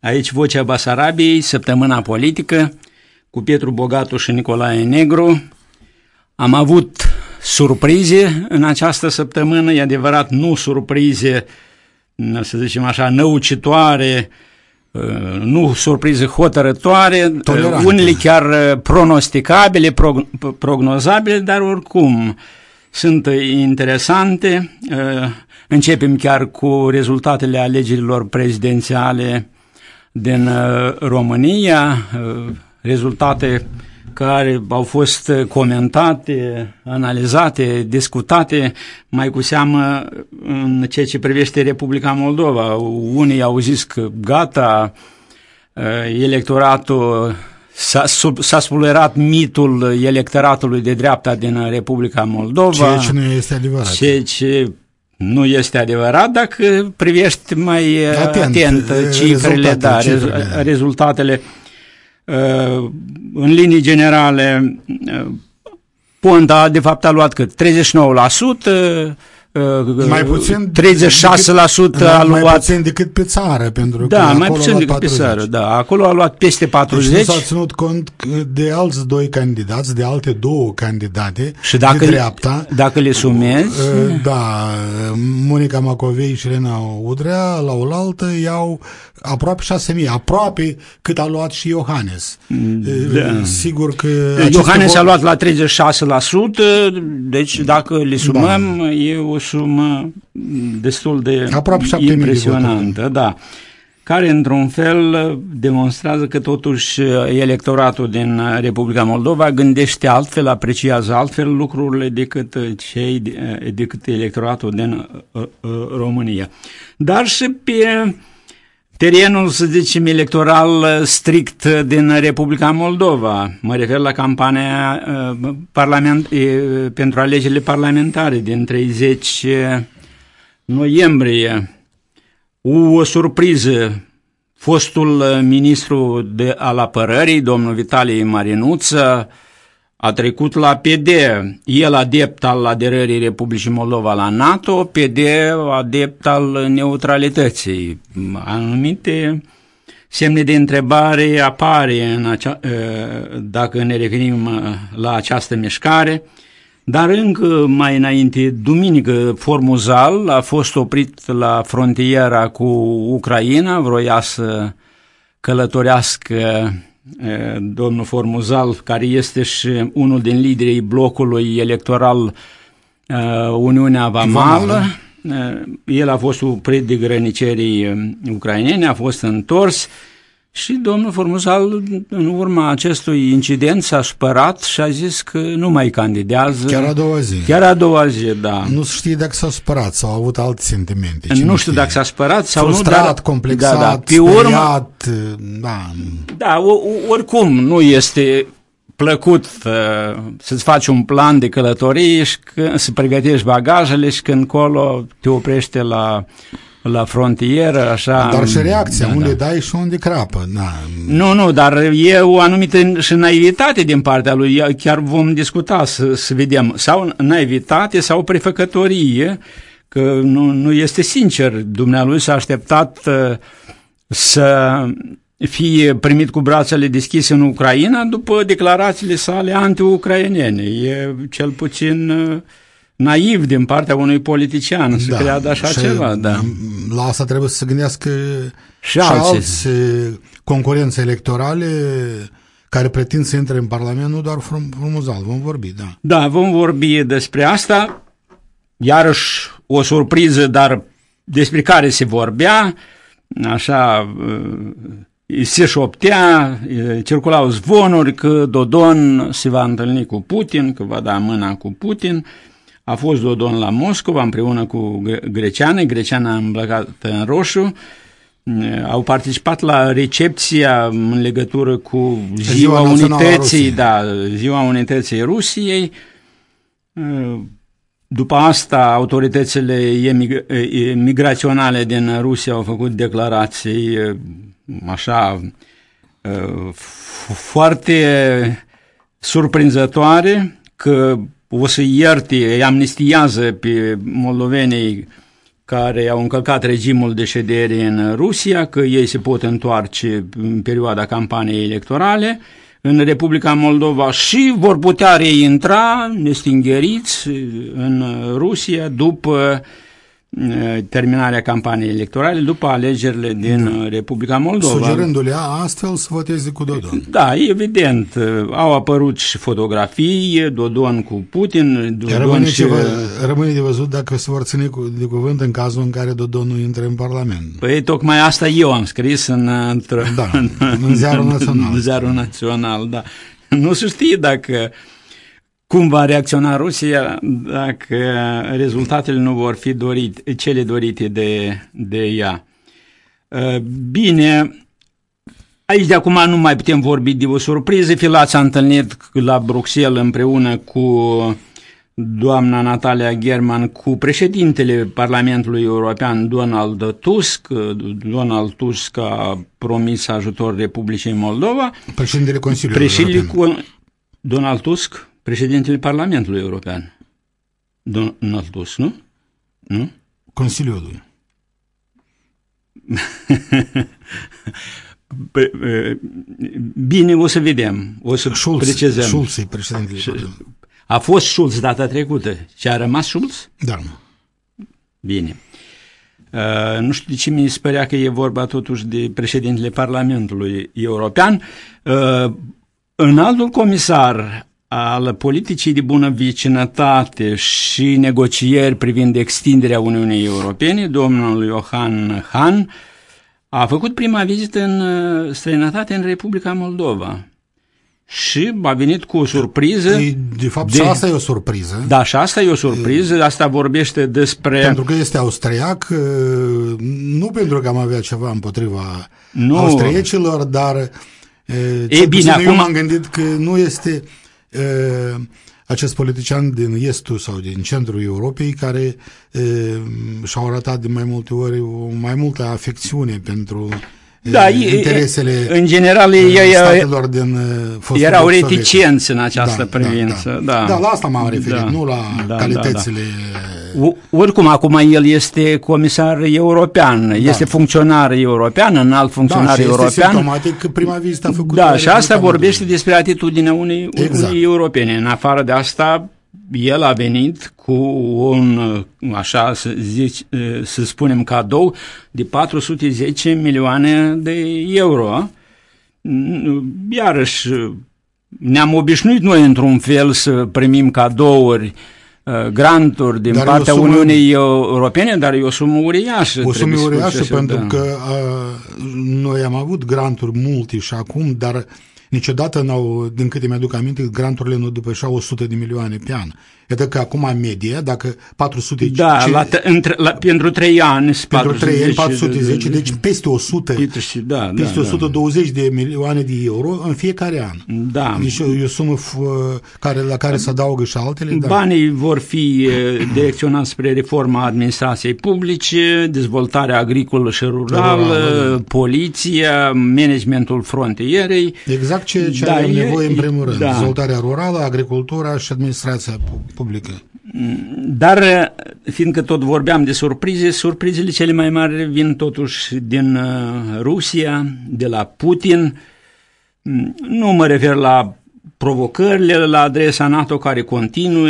Aici Vocea Basarabiei, săptămâna politică, cu Pietru Bogatu și Nicolae Negru. Am avut surprize în această săptămână, e adevărat, nu surprize, să zicem așa, năucitoare, nu surprize hotărătoare, Tolerante. unele chiar pronosticabile, prog- prognozabile, dar oricum sunt interesante. Începem chiar cu rezultatele alegerilor prezidențiale din uh, România, uh, rezultate care au fost comentate, analizate, discutate, mai cu seamă în ceea ce privește Republica Moldova. Unii au zis că gata, uh, electoratul s-a, sub, s-a spulberat mitul electoratului de dreapta din Republica Moldova. Ceea ce nu este adevărat. Ceea ce nu este adevărat dacă privești mai uh, Atent, atent, uh, cifrele, da, rezultatele, rez- cifrele. rezultatele. Uh, În linii generale, uh, Ponta de fapt a luat cât? 39%, uh, mai puțin 36% decât, a mai luat puțin decât pe țară, pentru da, că mai acolo puțin a luat decât pe 40. țară, da. Acolo a luat peste Deci 40 nu s-a ținut cont de alți doi candidați, de alte două candidate și dacă, de dreapta. dacă le sumezi, Uh, Da, Monica Macovei și Elena Udrea la oaltă iau aproape 6.000, aproape cât a luat și Iohannes. Da. Sigur că... Iohannes aceste a vo- luat la 36%, deci dacă le sumăm, da. e o sumă destul de Aproape 7.000 de impresionantă, da. care într-un fel demonstrează că totuși electoratul din Republica Moldova gândește altfel, apreciază altfel lucrurile decât cei decât electoratul din uh, uh, România. Dar și pe terenul, să zicem, electoral strict din Republica Moldova. Mă refer la campania uh, parlament, uh, pentru alegerile parlamentare din 30 noiembrie. O surpriză, fostul ministru de, al apărării, domnul Vitalie Marinuță, a trecut la PD, el adept al aderării Republicii Moldova la NATO, PD adept al neutralității. Anumite semne de întrebare apare în acea, dacă ne referim la această mișcare, dar încă mai înainte, duminică, Formuzal a fost oprit la frontiera cu Ucraina, vroia să călătorească domnul Formuzal, care este și unul din liderii blocului electoral Uniunea Vamală. El a fost oprit de grănicerii ucrainene, a fost întors și domnul Formuzal, în urma acestui incident, s-a supărat și a zis că nu mai candidează. Chiar a doua zi. Chiar a doua zi, da. Nu se știe dacă s-a supărat sau a avut alte sentimente. nu Cine știu dacă s-a supărat sau Frustrat, nu, dar... complexat, da, da. Pe urmă, speriat, da. Da, o, oricum nu este plăcut uh, să-ți faci un plan de călătorie și că, să pregătești bagajele și când colo te oprește la, la frontieră, așa... Dar și reacția, da, unde da. dai și unde crapă. Da. Nu, nu, dar e o anumită și naivitate din partea lui, chiar vom discuta să, să vedem, sau naivitate sau prefăcătorie, că nu, nu este sincer, dumnealui s-a așteptat uh, să fie primit cu brațele deschise în Ucraina după declarațiile sale anti-ucrainene. E cel puțin uh, naiv din partea unui politician să creadă așa și ceva. Da. La asta trebuie să se gândească Și și alții. alți eh, concurențe electorale care pretind să intre în Parlament, nu doar frum, frumuzal, vom vorbi, da. Da, vom vorbi despre asta. Iarăși o surpriză, dar despre care se vorbea, așa, uh, se șoptea, uh, circulau zvonuri că Dodon se va întâlni cu Putin, că va da mâna cu Putin. A fost Dodon la Moscova împreună cu Gre- Greceană, Greceana îmbrăcată în roșu au participat la recepția în legătură cu Ziua, Ziua Națională a Unității, Rusiei. da, Ziua Unității Rusiei. După asta, autoritățile emig- e, migraționale din Rusia au făcut declarații e, așa e, f- foarte surprinzătoare că o să ierte, îi amnistiază pe moldovenii care au încălcat regimul de ședere în Rusia, că ei se pot întoarce în perioada campaniei electorale. În Republica Moldova și vor putea reintra nestingheriți în Rusia după eh, terminarea campaniei electorale, după alegerile din Republica Moldova. Sugerându-le astfel să voteze cu Dodon. Da, evident. Au apărut și fotografii, Dodon cu Putin, Dodon Rămâne, și... ceva, rămâne de văzut dacă se vor ține cu, de cuvânt în cazul în care Dodon nu intre în Parlament. Păi tocmai asta eu am scris în, într- Da, în Ziarul Național. În Ziarul Național, da. Nu se știe dacă cum va reacționa Rusia dacă rezultatele nu vor fi dorite, cele dorite de, de ea. Uh, Bine, aici de acum nu mai putem vorbi de o surpriză. Filat s-a întâlnit la Bruxelles împreună cu doamna Natalia German cu președintele Parlamentului European Donald Tusk. Donald Tusk a promis ajutor Republicii Moldova. Președintele Consiliului Președintele European. cu Donald Tusk, președintele Parlamentului European. Donald Tusk, nu? Nu? Consiliului. Pe- e, Bine, o să vedem. O să Schulz, precizăm. Schulz e președintele Parlamentului. A fost Schulz data trecută și a rămas Schulz? Da. Bine. Uh, nu știu de ce mi se părea că e vorba totuși de președintele Parlamentului European. Uh, înaltul comisar al politicii de bună vecinătate și negocieri privind extinderea Uniunii Europene, domnul Johan Han, a făcut prima vizită în uh, străinătate în Republica Moldova și a venit cu o surpriză. E, de fapt, De- și asta e o surpriză. Da, și asta e o surpriză, asta vorbește despre... Pentru că este austriac, uh, nu pentru că am avea ceva împotriva Nu. austriecilor, dar uh, Ei, cel bine, puțin eu acum- m-am gândit că nu este uh, acest politician din estul sau din centrul Europei care uh, și-au arătat de mai multe ori o mai multă afecțiune pentru uh, Da, e- interesele în general, uh, ei- ei- statelor din uh, fostul erau bloc soviet. reticenți în această Da, privință. Da, Da, da. da, la asta m-am referit, Da, nu la da, calitățile... O- Oricum, acum el este comisar european, este funcționar european, înalt funcționar da, și este european. simptomatic că prima vizită a făcut Da, și asta vorbește despre atitudinea Unii, Exact. Uniunii Europene. În afară de asta, el a venit cu un, așa să, zici, să spunem, cadou de 410 milioane de euro. Iarăși, ne-am obișnuit noi într-un fel să primim cadouri uh, granturi din Dar e o partea sumă- Uniunii Europene, dar e o sumă uriașă. O sumă trebuie uriașă spus, pentru da. că a, noi am avut granturi multe și acum, dar niciodată n-au, din câte mi-aduc aminte, granturile nu depășeau 100 de milioane pe an. Iată că acum media, dacă 400... Da, ce- la, t- între, la, pentru trei ani pentru 3 ani 410, 410, deci peste 100, Peter, da, peste da, 120 de milioane de euro în fiecare an. Da. Deci e o sumă f- care, la care se adaugă și altele. Da. Banii vor fi eh, direcționați spre reforma administrației publice, dezvoltarea agricolă și rurală, Rurală, da. poliția, managementul frontierei. Exact ce, ce Da, avem e- nevoie în primul rând. da. Dezvoltarea rurală, agricultura și administrația pu- publică. Dar, eh, fiindcă tot vorbeam de surprize, surprizele cele mai mari vin totuși din eh, Rusia, de la Putin. Mm, Nu mă refer la provocările la adresa NATO care continuă,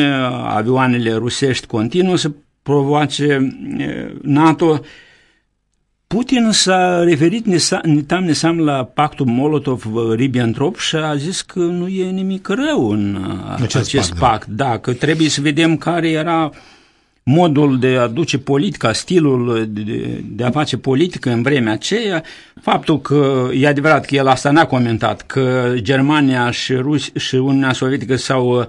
avioanele rusești continuă să provoace eh, NATO. Putin s-a referit nesa- nitam nesam la pactul Molotov-Ribbentrop și a zis că nu e nimic rău în uh, Acest acest, pact, da. pact. Da, că trebuie să vedem care era modul de a duce politica, stilul de, de a face politică în vremea aceea, faptul că, e adevărat că el asta n-a comentat, că Germania și, Rus- și Uniunea Sovietică s-au uh,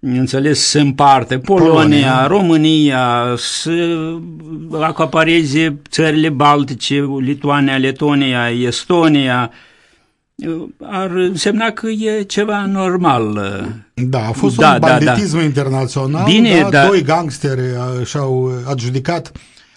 înțeles, să împarte Polonia, Polonia. România, să acapareze țările Baltice, Lituania, Letonia, Estonia, ar însemna că e ceva normal. Da, a fost da, un banditism da, da. internațional, Bine, da, da. doi gangsteri și-au adjudicat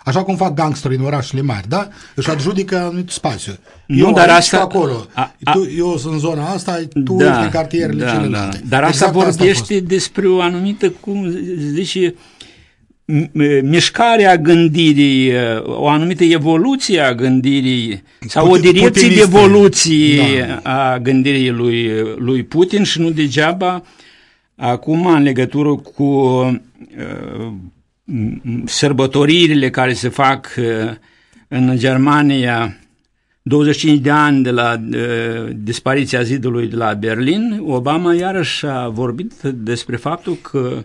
Așa cum fac gangsterii în orașele mari, da? Își adjudică anumit spațiu. Nu, eu dar aici, asta... acolo. A, a, tu, eu sunt în zona asta, tu da, ești în cartierele da, celelalte. Da. Dar asta exact vorbește asta despre o anumită, cum zice, mișcarea gândirii, o anumită evoluție a gândirii sau Putin, o direcție de evoluție da. a gândirii lui, lui Putin și nu degeaba acum în legătură cu uh, sărbătoririle care se fac uh, în Germania 25 de ani de la uh, dispariția zidului de la Berlin, Obama iarăși a vorbit despre faptul că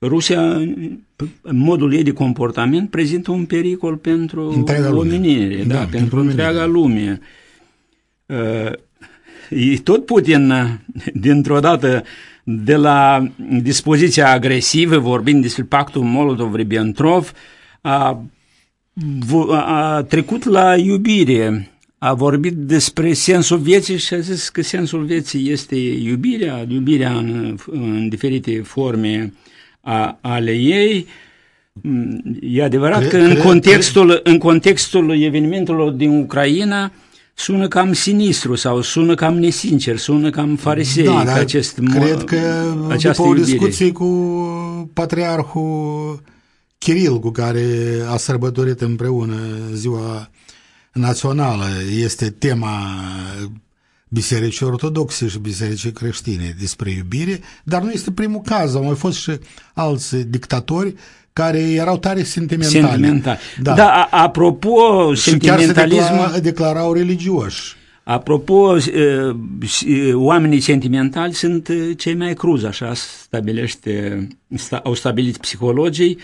Rusia, în modul ei de comportament, prezintă un pericol pentru întreaga omenire, lume. da, da, pentru, pentru întreaga lume. Uh, tot Putin, dintr-o dată, de la dispoziția agresivă, vorbind despre pactul Molotov-Ribbentrop, a, a trecut la iubire, a vorbit despre sensul vieții și a zis că sensul vieții este iubirea, iubirea în, în diferite forme a, ale ei. E adevărat cred, că în contextul, în contextul evenimentelor din Ucraina, sună cam sinistru sau sună cam nesincer, sună cam farisei. Da, dar acest, cred că după o discuție cu patriarhul Kiril, cu care a sărbătorit împreună ziua națională, este tema bisericii ortodoxe și bisericii creștine despre iubire, dar nu este primul caz, au mai fost și alți dictatori care erau tare sentimentali. Sentimental. Da, da a, apropo, și sentimentalism... chiar se declara, declarau religioși. Apropo, oamenii sentimentali sunt cei mai cruzi, așa stabilește, au stabilit psihologii,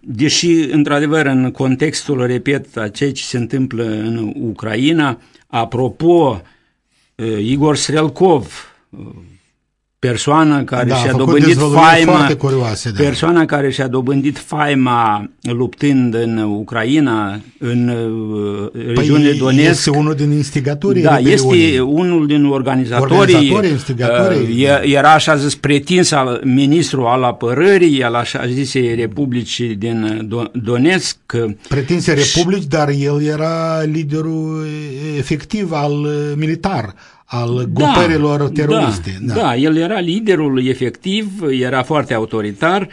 deși, într-adevăr, în contextul, repet, a ceea ce se întâmplă în Ucraina, apropo, Igor Strelkov, persoană care da, și-a dobândit faima, curioase, da. persoana care și-a dobândit faima luptând în Ucraina, în uh, păi regiunile Donetsk. este unul din instigatorii Da, este unul din organizatorii. Organizatorii, instigatorii. Uh, era așa zis pretins al, ministru al apărării, el așa zise republici din Donetsk. Pretinse republici, dar el era liderul efectiv al uh, militar al da, grupărilor da, teroriste. Da, da. da, el era liderul efectiv, era foarte autoritar,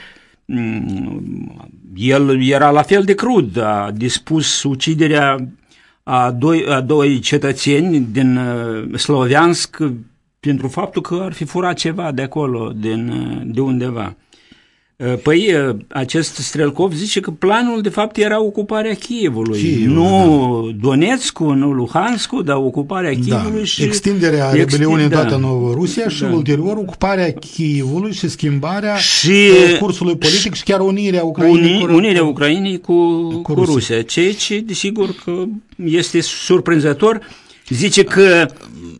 mm, el era la fel de crud, a dispus uciderea a doi, a doi cetățeni din uh, Sloviansk pentru faptul că ar fi furat ceva de acolo, din, uh, de undeva. Uh, păi, uh, acest Strelkov zice că planul, de fapt, era ocuparea Chievului. Chievul, nu da. Donetskul, nu Luhanskul, dar ocuparea da. Chievului da. și... Extinderea rebeliunii în toată da. Rusia și da. ulterior ocuparea Chievului și schimbarea și uh, cursului politic și chiar unirea Ucrainei uni, cu, unirea Ucrainei cu, cu, cu Rusia. Rusia. Ceea ce, desigur, că este surprinzător Zice că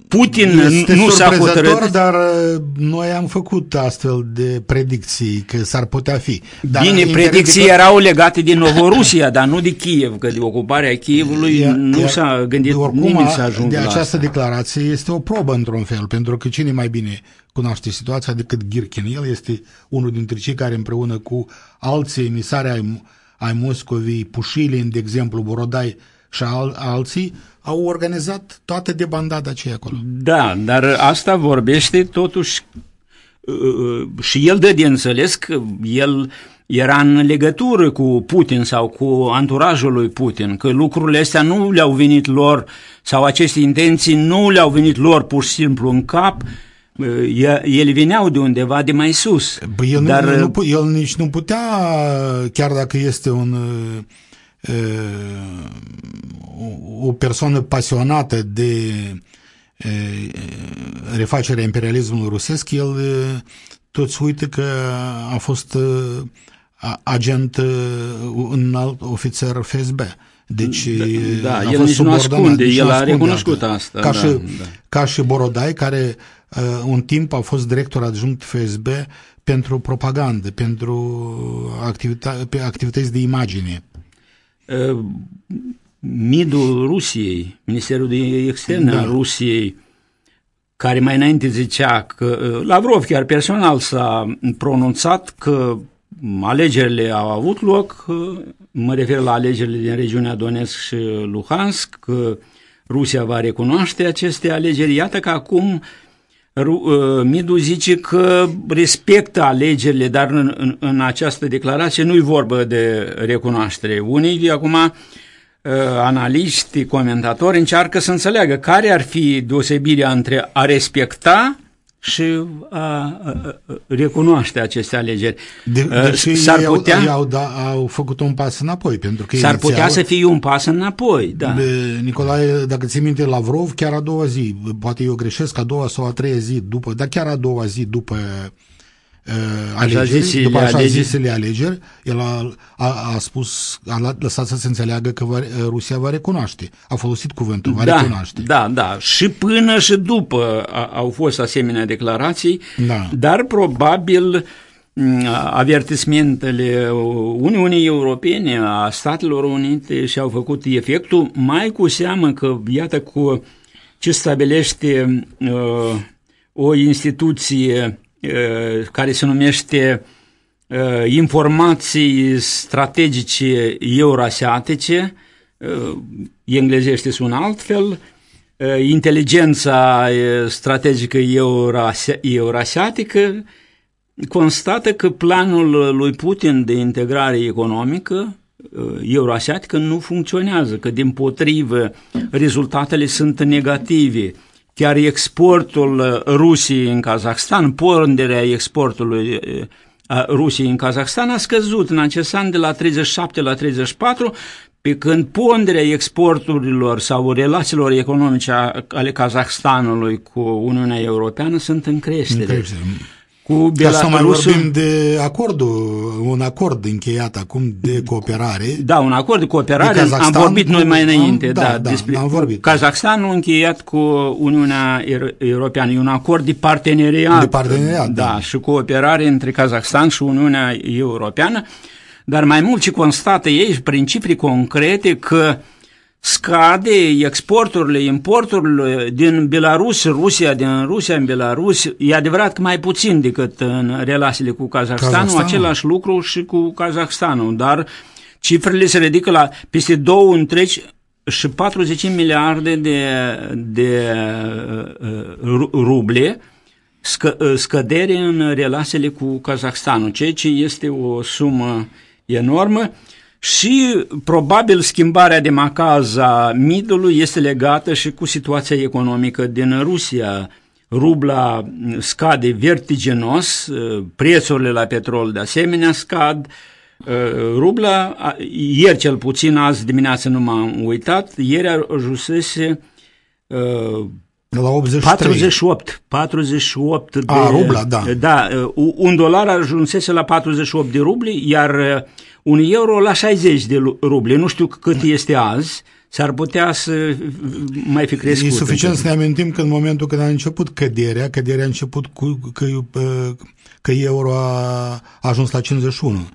Putin este nu s-a hotărât. dar uh, noi am făcut astfel de predicții că s-ar putea fi. Dar Bine, predicții că... erau legate de Novorusia, dar nu de Kiev, că de ocuparea Kievului e, nu e, s-a gândit de oricum, nimeni să ajungă De această asta. declarație este o probă într-un fel, pentru că cine mai bine cunoaște situația decât Girkin. El este unul dintre cei care împreună cu alții emisari ai, ai Moscovii, Pușilin, de exemplu, Borodai și al, alții, au organizat toată debandada aceea acolo. Da, dar asta vorbește totuși uh, uh, și el dă de înțeles că el era în legătură cu Putin sau cu anturajul lui Putin, că lucrurile astea nu le-au venit lor sau aceste intenții nu le-au venit lor pur și simplu în cap, uh, ele veneau de undeva de mai sus. Bă, el, dar, nu, nu, el nici nu putea, chiar dacă este un o persoană pasionată de refacerea imperialismului rusesc, el toți uită că a fost agent un alt ofițer FSB. Deci da, da el nici nu ascunde, el a recunoscut asta. Ca, da, și, da. ca și Borodai, care uh, un timp a fost director adjunct FSB pentru propagandă, pentru activita- pe activități de imagine. Uh, Midul Rusiei, Ministerul de Externe Da. al Rusiei, care mai înainte zicea că uh, Lavrov chiar personal s-a pronunțat că alegerile au avut loc, uh, mă refer la alegerile din regiunea Donetsk și Luhansk, că Rusia va recunoaște aceste alegeri. Iată că acum Ru- uh, Midu zice că respectă alegerile, dar în, în, în această declarație nu-i vorbă de recunoaștere. Unii de acum uh, analiști, comentatori încearcă să înțeleagă care ar fi deosebirea între a respecta și a, a, a recunoaște aceste alegeri. De, Uh, deși s-ar ei, au, putea, ei au, da, au făcut un pas înapoi, pentru că s-ar inițial, putea să fie un pas înapoi, da. Be- Nicolae, dacă ți minte, Lavrov, chiar a doua zi, poate eu greșesc, a doua sau a treia zi după, dar chiar a doua zi după uh, alegeri, zisele după așa alegeri. zisele alegeri, el a, a, a spus, a lăsat să se înțeleagă că va, Rusia va recunoaște. A folosit cuvântul, va da, recunoaște. Da, da. Și până și după a, au fost asemenea declarații, Da. dar probabil m, avertismentele Uniunii Europene, a Statelor Unite și-au făcut efectul, mai cu seamă că, iată, cu ce stabilește uh, o instituție uh, care se numește uh, informații strategice eurasiatice, uh, englezește sună altfel, uh, inteligența uh, strategică eurasi- eurasiatică constată că planul lui Putin de integrare economică uh, euroasiatică nu funcționează, că din potrivă rezultatele sunt negative. Chiar exportul uh, Rusiei în Kazakhstan, ponderea exportului uh, a Rusiei în Kazakhstan a scăzut în acest an de la 37 la 34, pe când ponderea exporturilor sau relațiilor economice a- ale Kazakhstanului cu Uniunea Europeană sunt în creștere. În creștere. Cu Ca să nu mai Belarusul, vorbim de acordul, un acord încheiat acum de cooperare. da, un acord de cooperare, De am Kazakhstan vorbit noi cu- mai înainte, am- da, da, da, despre am vorbit. Kazakhstanul încheiat cu Uniunea Euro- Europeană, e un acord de parteneriat, De parteneriat, da, da. și cooperare între Kazakhstan și Uniunea Europeană, dar mai mult ce constată ei prin cifre concrete că scade exporturile, importurile din Belarus, Rusia, din Rusia în Belarus, e adevărat că mai puțin decât în relațiile cu Kazakhstanul, Kazakhstanul. același lucru și cu Kazakhstanul, dar cifrele se ridică la peste două întregi și 40 miliarde de, de uh, ru- ruble scă, uh, scădere în relațiile cu Kazakhstanul, ceea ce este o sumă enormă și probabil schimbarea de macaz a midului este legată și cu situația economică din Rusia. Rubla scade vertiginos, uh, prețurile la petrol de asemenea scad, Uh, Rubla, a- ieri cel puțin, azi dimineață nu m-am uitat, ieri ajunsese uh, La 83. 48, 48 de... A, rubla, da. Da, uh, un dolar ajunsese la 48 de rubli, iar uh, un euro la 60 de lu- rubli. Nu știu cât este azi, s-ar putea să mai fi crescut. E suficient să ne amintim că în momentul când a început căderea, căderea a început cu că, că euro a ajuns la 51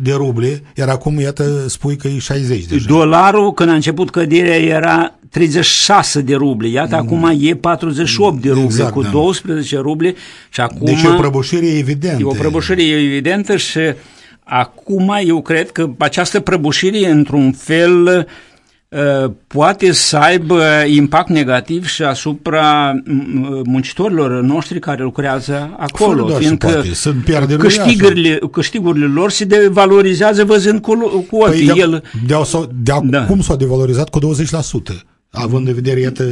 de ruble, iar acum, iată, spui că e 60 deja. Dolarul, când a început căderea, era 36 de rubli. Iată, acum e 48 de rubli, Exact, cu da. 12 rubli. Și acum... Deci e o prăbușire evidentă. E o prăbușire evidentă și acum eu cred că această prăbușire, într-un fel, uh, poate să aibă impact negativ și asupra m, muncitorilor noștri care lucrează acolo, Fără doar și fiindcă poate, sunt pierderi câștigurile, câștigurile lor se devalorizează văzând cu, cu ochii. Păi de, El, de, de, de Da. acum s-a devalorizat cu 20%, având în vedere, iată,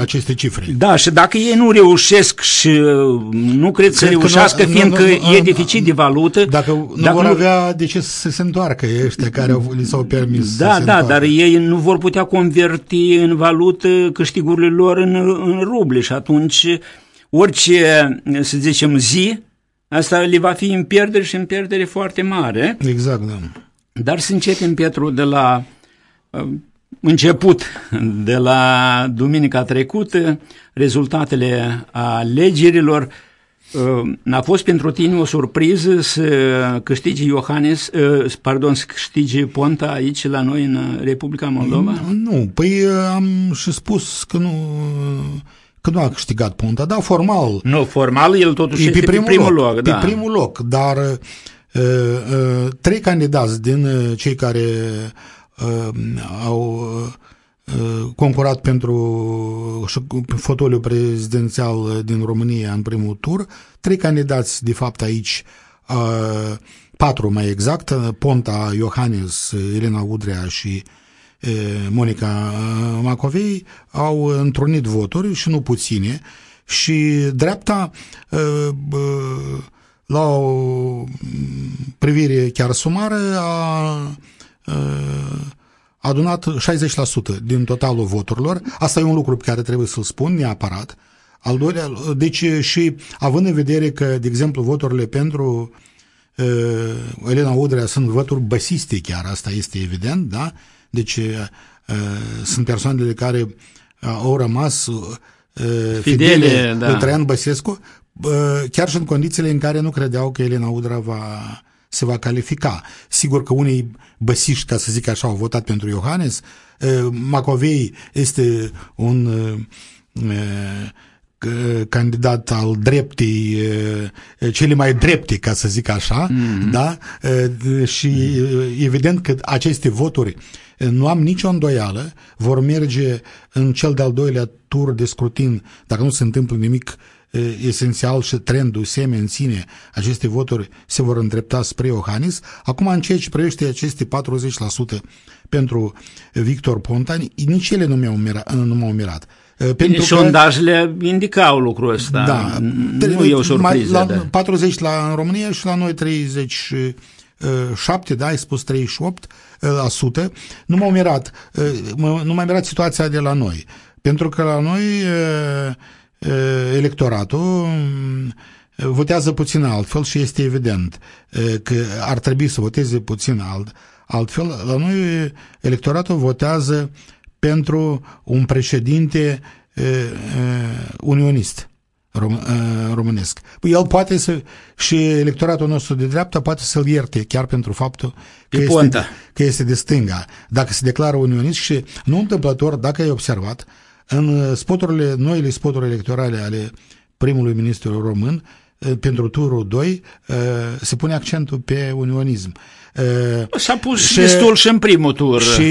aceste cifre. Da, și dacă ei nu reușesc și uh, nu cred să Cred că reușească, nu- fiindcă nu- nu- e nu- deficit de valută, Dacă nu dacă vor avea de ce să se întoarcă ăștia care au, li s-au permis să Da, se da, întoarcă. dar ei nu vor putea converti în valută câștigurile lor în, în ruble și atunci orice, să zicem, zi, asta le va fi în pierdere și în pierdere foarte mare. Exact, da. Dar să începem, Petru, de la uh, început de la duminica trecută, rezultatele alegerilor. A fost pentru tine o surpriză să câștige Iohannes, pardon, să câștige Ponta aici la noi în Republica Moldova? Nu, păi am și spus că nu că nu a câștigat Ponta, dar formal... Nu, formal el totuși e este pe primul, pe primul loc, loc da. Pe primul loc, dar uh, uh, trei candidați din uh, cei care uh, au uh, concurat pentru fotoliu prezidențial din România în primul tur, trei candidați de fapt aici, uh, patru mai exact, Ponta, Iohannes, Elena Udrea și uh, Monica Macovei au întrunit voturi și nu puține. Și dreapta la o privire chiar sumară a adunat 60% din totalul voturilor. Asta e un lucru pe care trebuie să-l spun neapărat. Al doilea, deci și având în vedere că, de exemplu, voturile pentru uh, Elena Udrea sunt voturi băsiste chiar, asta este evident, da? Deci uh, sunt persoanele care uh, au rămas uh, fidele, fidele da. lui Traian Băsescu, uh, chiar și în condițiile în care nu credeau că Elena Udra va, se va califica. Sigur că unii băsiști, ca să zic așa, au votat pentru Iohannes. Uh, Macovei este un uh, candidat al dreptei, cele mai drepte, ca să zic așa, mm-hmm. da? Și evident că aceste voturi nu am nicio îndoială, vor merge în cel de-al doilea tur de scrutin, dacă nu se întâmplă nimic esențial și trendul seme în sine, aceste voturi se vor îndrepta spre Iohannis. Acum, în ceea ce privește aceste 40% pentru Victor Ponta, nici ele nu, mi-au mirat, nu m-au mirat. Pentru că, sondajele indicau lucrul ăsta. Da, nu e o surpriză. La, da. 40 la, în România și la noi 30 7, da, ai spus 38 la sută, nu m-au mirat, nu m-a mirat situația de la noi. Pentru că la noi electoratul votează puțin altfel și este evident că ar trebui să voteze puțin alt, altfel. La noi electoratul votează pentru un președinte unionist rom, românesc. Păi el poate să, și electoratul nostru de dreapta poate să-l ierte chiar pentru faptul că este, că este de stânga. Dacă se declară unionist și nu întâmplător, dacă ai observat, în spoturile, noile spoturi electorale ale primului ministru român, pentru turul 2 se pune accentul pe unionism. S-a pus și, destul și în primul tur. Și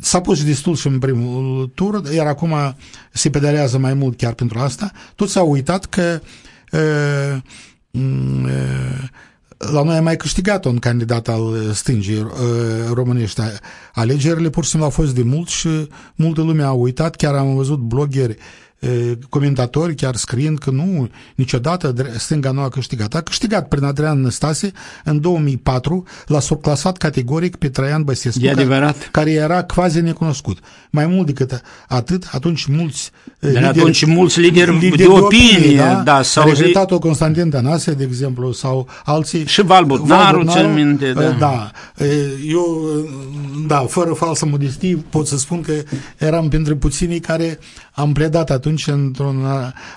S-a pus destul și în primul tur, iar acum se pedalează mai mult chiar pentru asta. Tot s-a uitat că uh, uh, la noi a mai câștigat un candidat al stângii uh, românești. Alegerile pur și simplu au fost de mult și multă lume a uitat. Chiar am văzut blogeri comentatori chiar scriind că nu, niciodată stânga nu a câștigat. A câștigat prin Adrian Năstase în 2004, l-a surclasat categoric pe Traian Băsescu, e adevărat. care, care era quasi necunoscut. Mai mult decât atât, atunci mulți de lideri, atunci mulți lideri, lideri de opinie, opinie da, da sau rezultatul Constantin Tănase, de exemplu, sau alții. Și Val Butnaru, cel minte, da. da. Eu, da, fără falsă modestie, pot să spun că eram printre puținii care am pledat atunci într-un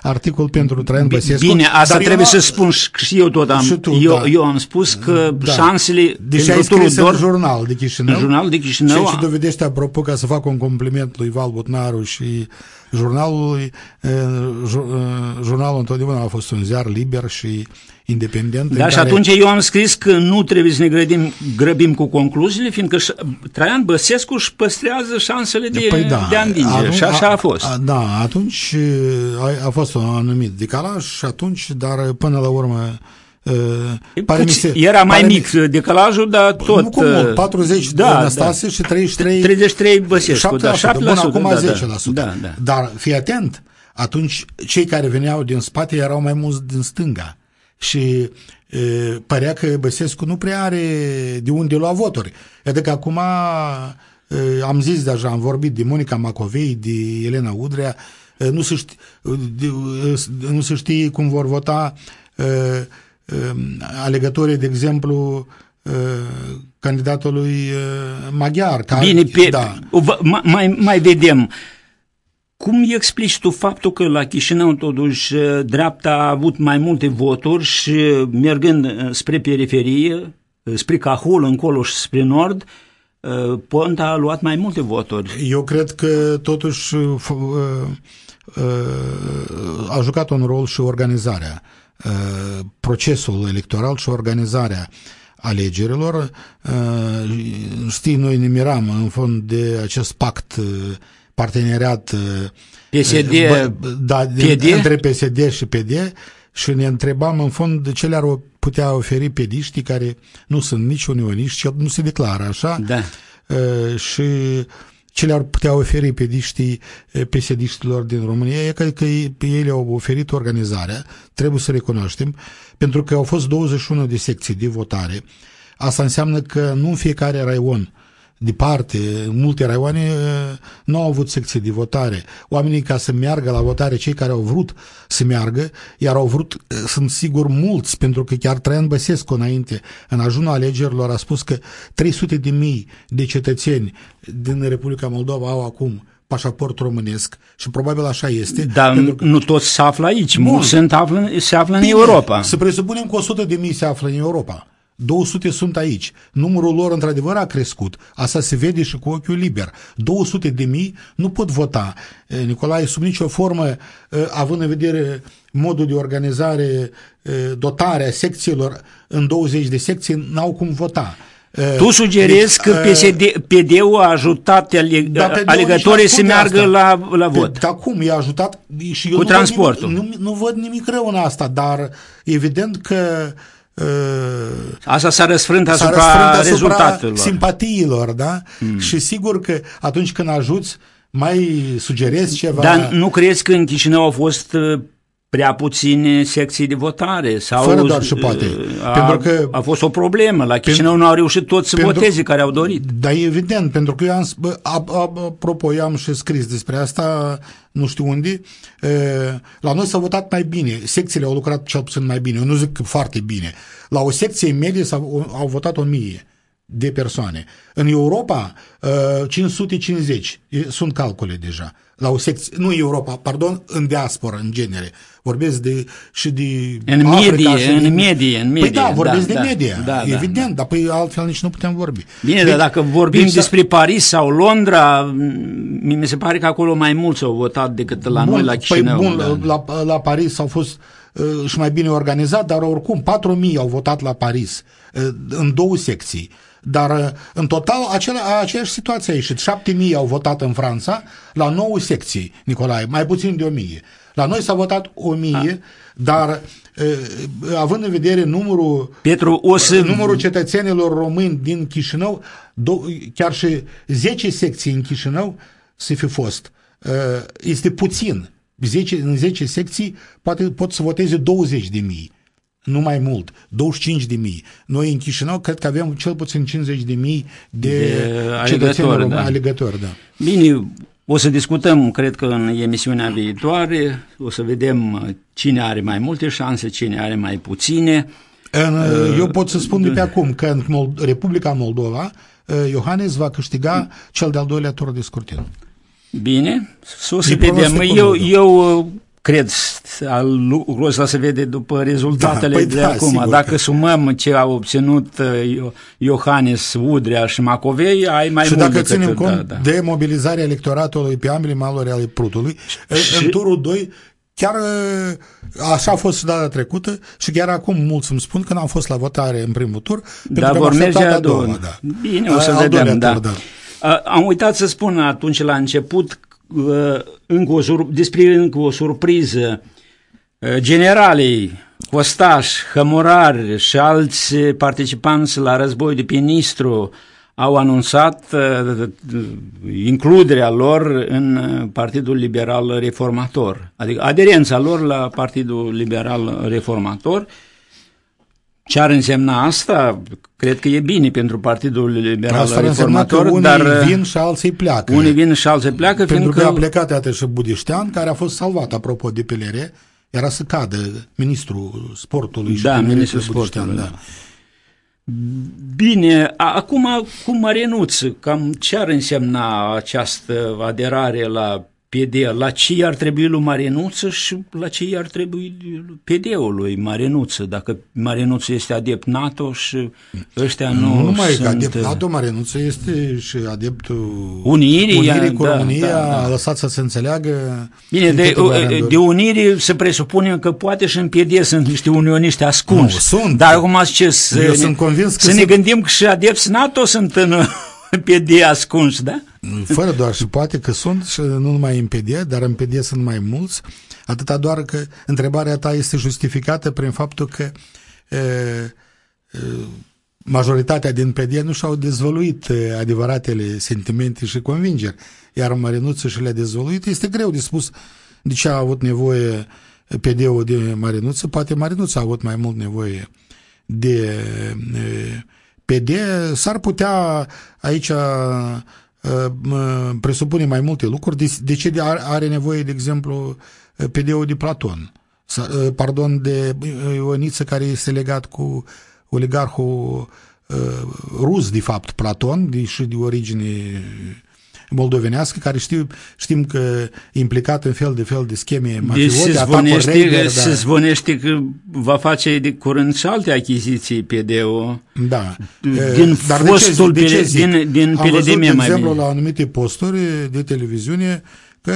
articol pentru Traian Băsescu. Bine, asta dar trebuie să spun și eu tot am. Tu, eu, da. eu am spus că da. șansele Deși ai scris doar, în jurnal de Chișinău. În jurnal de Chișinău. Și, și dovedește, apropo, ca să fac un compliment lui Val Butnaru și jurnalul, jurnalul întotdeauna a fost un ziar liber și independent. Da, și care... atunci eu am scris că nu trebuie să ne grăbim, grăbim cu concluziile, fiindcă Traian Băsescu își păstrează șansele de, păi da, de a învinge. Atunci, și așa a fost. A, da, atunci a, a fost un anumit decalaj și atunci, dar până la urmă Uh, pare se, era mai mic se, decalajul, dar tot... Nu cum mult, 40 uh, da, Năstase da. și 33... 33 Băsescu, 7%, da, 7%. Bun, acum da, 10%. Da, da, da. Dar fii atent, atunci cei care veneau din spate erau mai mulți din stânga și e, părea că Băsescu nu prea are de unde lua voturi. Adică acum e, am zis deja, am vorbit de Monica Macovei, de Elena Udrea, e, nu se, știe, de, nu se știe cum vor vota e, alegătorii, de exemplu, uh, candidatului uh, maghiar. Care, Bine, pe, da. mai, mai vedem. Cum explici tu faptul că la Chișinău totuși dreapta a avut mai multe voturi și mergând spre periferie, spre Cahul, încolo și spre nord, Ponta a luat mai multe voturi. Eu cred că totuși a jucat un rol și organizarea, procesul electoral și organizarea alegerilor. Știi, noi ne miram în fond de acest pact parteneriat PSD, da, PD? între PSD și PD și ne întrebam în fond ce le-ar putea oferi pediștii care nu sunt nici unioniști, nu se declară așa, da. și ce le-ar putea oferi pediștii pesediștilor din România e că, că ei le-au oferit organizarea, trebuie să recunoaștem, pentru că au fost 21 de secții de votare. Asta înseamnă că nu în fiecare raion departe, multe raioane nu au avut secții de votare. Oamenii ca să meargă la votare, cei care au vrut să meargă, iar au vrut, sunt sigur mulți, pentru că chiar Traian Băsescu înainte, în ajunul alegerilor, a spus că 300 de mii de cetățeni din Republica Moldova au acum pașaport românesc și probabil așa este. Dar că... nu toți se află aici, mulți se află, se află în Europa. Să presupunem că 100 de mii se află în Europa. 200 sunt aici. Numărul lor, într-adevăr, a crescut. Asta se vede și cu ochiul liber. 200 de mii nu pot vota. Nicolae, sub nicio formă, având în vedere modul de organizare, dotarea secțiilor în 20 de secții, n-au cum vota. Tu sugerezi deci, că PSD, PD-ul a ajutat da, alegătorii să meargă la, la vot. Da, cum? I-a ajutat și eu cu nu transportul. Văd nimic, nu, nu văd nimic rău în asta, dar evident că Asta s-a răsfrânt asupra, răsfrânt asupra rezultatelor. simpatiilor, da? Hmm. Și sigur că atunci când ajuți, mai sugerezi ceva... Dar nu crezi că în Chișinău au fost prea puține secții de votare sau Fără doar și poate. A, pentru că, a fost o problemă. La Chișinău nu au reușit toți să pentru, voteze care au dorit. Da, evident, pentru că eu am, apropo, eu am și scris despre asta, nu știu unde, la noi s-a votat mai bine, secțiile au lucrat cel puțin mai bine, eu nu zic foarte bine. La o secție medie au au votat o mie de persoane. În Europa, 550, sunt calcule deja. La o secție, nu în Europa, pardon, în diaspora, în genere. Vorbesc de, și de în Africa, medie, și în din... medie, în medie. Păi da, vorbesc da, de da, media, da, da, evident, da. dar păi altfel nici nu putem vorbi. Bine, deci, dar dacă vorbim deci, despre Paris sau Londra, mi se pare că acolo mai mulți au votat decât la bun, noi, la Chișinău. Păi bun, da. la, la Paris au fost uh, și mai bine organizat, dar oricum 4.000 au votat la Paris uh, în două secții. Dar uh, în total acela, aceeași situație a ieșit. 7.000 au votat în Franța la 9 secții, Nicolae, mai puțin de 1.000. La noi s-a votat 1.000, a. dar uh, având în vedere numărul, Petru, o să... numărul cetățenilor români din Chișinău, chiar și 10 secții în Chișinău să fi fost, uh, este puțin. 10, în 10 secții poate pot să voteze 20 de mii nu mai mult, 25 de mii. Noi în Chișinău cred că avem cel puțin 50 de mii de, de cetățeni da. alegători. Da. Bine, o să discutăm, cred că în emisiunea viitoare, o să vedem cine are mai multe șanse, cine are mai puține. În, uh, eu pot să spun de pe acum că în Republica Moldova, Iohannes va câștiga cel de-al doilea tur de scrutin. Bine, o să vedem. Eu, eu cred, lucrul ăsta se vede după rezultatele da, păi de da, acum. Dacă că... sumăm ce a obținut uh, Iohannes, Udrea și Macovei, ai mai și mult dacă ținem decât, cont da, da. de mobilizarea electoratului pe ambele maluri ale Prutului, și... în turul 2 Chiar uh, așa a fost data trecută și chiar acum mulți îmi spun că n-am fost la votare în primul tur, da, pentru vor merge a doua. doua da. Bine, o să a, vedem, da. Tur, da. Am uitat să spun atunci la început încă o, sur- despre încă o surpriză. Generalii Costaș, Hămurar și alți participanți la război de Pinistru au anunțat uh, includerea lor în Partidul Liberal Reformator, adică aderența lor la Partidul Liberal Reformator. Ce ar însemna asta? Cred că e bine pentru Partidul Liberal Asta Reformator, că unii dar vin și alții pleacă. Unii vin și alții pleacă, pentru fiindcă... că a plecat iată și Budiștean, care a fost salvat, apropo de Pelere, era să cadă ministrul sportului și da, tinerii ministrul Budiștean, sportului, da. Bine, acum cu Marinuță, cam ce ar însemna această aderare la PD, la ce ar trebui lui Marinuță și la ce ar trebui PD-ului Marinuță, dacă Marinuță este adept NATO și ăștia nu Nu numai sunt... că adept NATO, Marinuță este și adeptul Unirii, Unirii cu da, România, da, da. a lăsat să se înțeleagă Bine, în de, câteva rânduri. de unire se presupune că poate și în PD sunt niște unioniști ascunși. Nu, sunt. Dar acum ce, să, Eu ne, sunt convins că să ne sunt- gândim că și adepți NATO sunt în PD ascunși, da? Fără doar și poate că sunt și nu numai în PD, dar în PD sunt mai mulți, atâta doar că întrebarea ta este justificată prin faptul că e, e, majoritatea din PD nu și-au dezvăluit e, adevăratele sentimente și convingeri, iar Marinuță și le-a dezvăluit. Este greu de spus de ce a avut nevoie PD-ul de Marinuță, poate Marinuță a avut mai mult nevoie de e, PD, s-ar putea aici uh, uh, presupune mai multe lucruri. De, de ce de are, are nevoie, de exemplu, PD-ul de Platon? Sa, uh, pardon, de uh, Ioniță care este legat cu oligarhul uh, rus, de fapt, Platon, deși de origine moldovenească, care știu, știm că e implicat în fel de fel de scheme Deci mafiote, se atacuri zvonește, raider, se da. zvonește că va face de curând și alte achiziții PD-ul. Da. Din Dar fostul de ce, de ce PL zic? din- din Am PLDM văzut, de mai exemplu, bine. la anumite posturi de televiziune că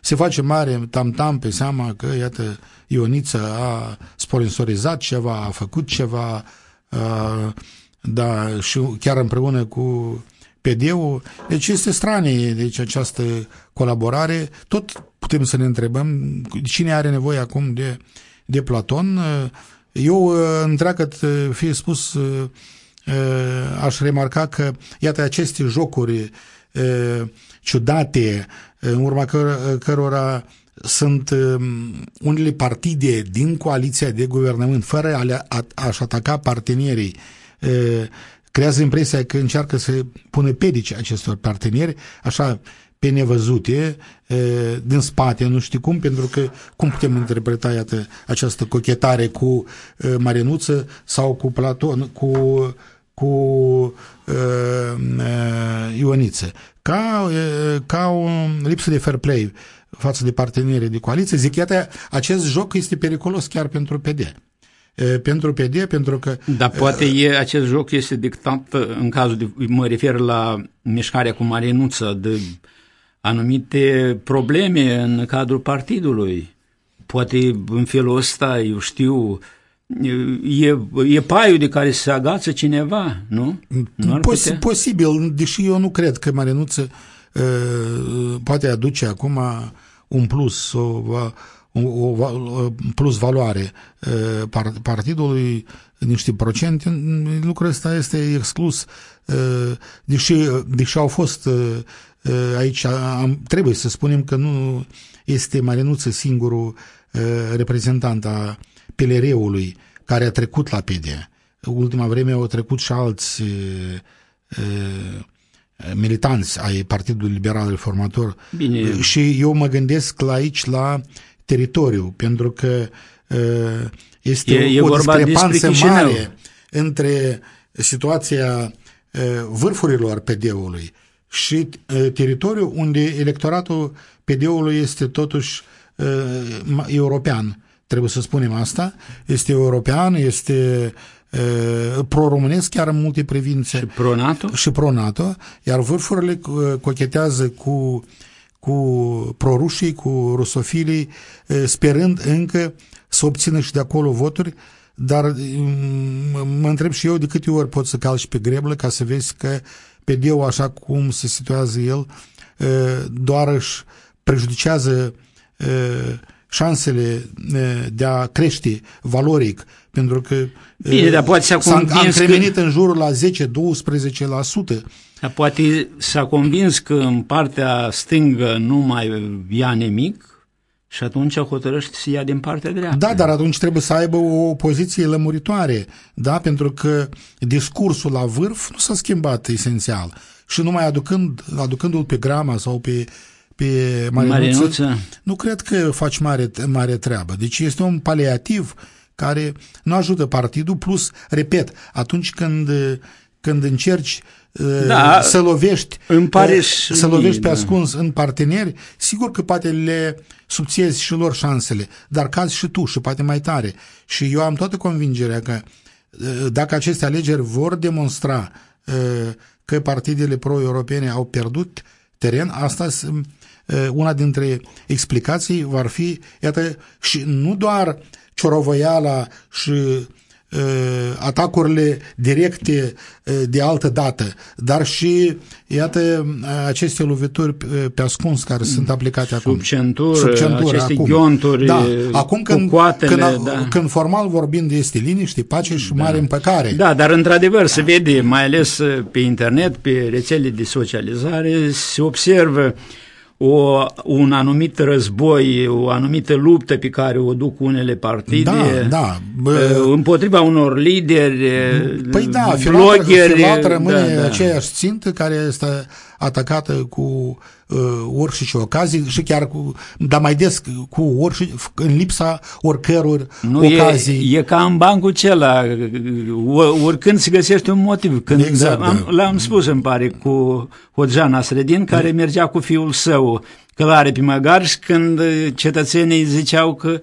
se face mare tam-tam pe seama că, iată, Ioniță a sponsorizat ceva, a făcut ceva, uh, da, și chiar împreună cu PD-ul. Deci este stranie deci această colaborare. Tot putem să ne întrebăm cine are nevoie acum de, de Platon. Eu, întreagă fie spus, aș remarca că, iată, aceste jocuri ciudate, în urma căr- cărora sunt unele partide din coaliția de guvernământ, fără a, le, a a-și ataca partenerii, creează impresia că încearcă să pună pedice acestor parteneri, așa pe nevăzute, din spate, nu știu cum, pentru că cum putem interpreta, iată, această cochetare cu Marinuță sau cu Platon, cu, cu uh, uh, Ioniță. Ca, uh, ca o lipsă de fair play față de partenerii de coaliție, zic, iată, acest joc este periculos chiar pentru PD pentru PD, pentru că... Dar poate e, acest joc este dictat în cazul de, mă refer la mișcarea cu Marinuță, de anumite probleme în cadrul partidului. Poate în felul ăsta, eu știu, e, e paiul de care se agață cineva, nu? nu Pos, posibil, deși eu nu cred că Marinuță uh, poate aduce acum un plus, o, o, o plus valoare partidului, niște procente, lucrul ăsta este exclus, deși, deși au fost aici, am, trebuie să spunem că nu este Marinuță singurul reprezentant a PLR-ului care a trecut la PD. Ultima vreme au trecut și alți militanți ai Partidului Liberal Reformator Bine. și eu mă gândesc la aici la teritoriu, pentru că uh, este e, e o vorba discrepanță despre mare între situația uh, vârfurilor PD-ului și uh, teritoriul unde electoratul PD-ului este totuși european. Trebuie să spunem asta. Este european, este pro-românesc chiar în multe privințe. Și pro-NATO? Și pro-NATO, iar vârfurile cochetează cu cu prorușii, cu rusofilii, sperând încă să obțină și de acolo voturi, dar mă întreb și eu de câte ori pot să calci pe greblă ca să vezi că PD-ul, așa cum se situează el, doar își prejudicează șansele de a crește valoric, pentru că Bine, dar poate s-a convins că... în jurul la 10-12%. Dar poate s-a convins că în partea stângă nu mai ia nimic și atunci hotărăște să ia din partea dreaptă. Da, dar atunci trebuie să aibă o poziție lămuritoare, da? pentru că discursul la vârf nu s-a schimbat esențial. Și numai aducând, aducându-l pe Grama sau pe, pe Marinuță, Marinuță, nu cred că faci mare, mare treabă. Deci este un paliativ care nu ajută partidul, plus, repet, atunci când, când încerci Da, să lovești, îmi pare uh, și să lovești pe mie, da. ascuns în parteneri, sigur că poate le subțiezi și lor șansele, dar cazi și tu și poate mai tare. Și eu am toată convingerea că uh, dacă aceste alegeri vor demonstra uh, că partidele pro-europene au pierdut teren, asta s- uh, una dintre explicații va fi, iată, și nu doar ciorovăiala și uh, atacurile directe uh, de altă dată, dar și, iată, uh, aceste lovituri pe, pe ascuns care sunt aplicate acum. Sub centură, aceste acum. ghionturi da. acum cu când, coatele, când, da. când formal vorbind este liniște, pace și mare împăcare. Da, dar într-adevăr se vede, mai ales uh, pe internet, pe rețele de socializare, se observă o, un anumit război, o anumită luptă pe care o duc unele partide Da, da. Bă, uh, împotriva unor lideri, Păi da, uh, filat, blogeri. filat rămâne da, da. aceeași țintă care este atacată cu uh, orice ocazii și chiar cu, dar mai des cu orice, în lipsa oricăror Nu ocazii. e, e ca în bancul acela, o- oricând se găsește un motiv. Când Exact, am, da. L-am spus, îmi pare, cu Hogean Asredin, care mergea cu fiul său călare pe măgar și când uh, cetățenii ziceau că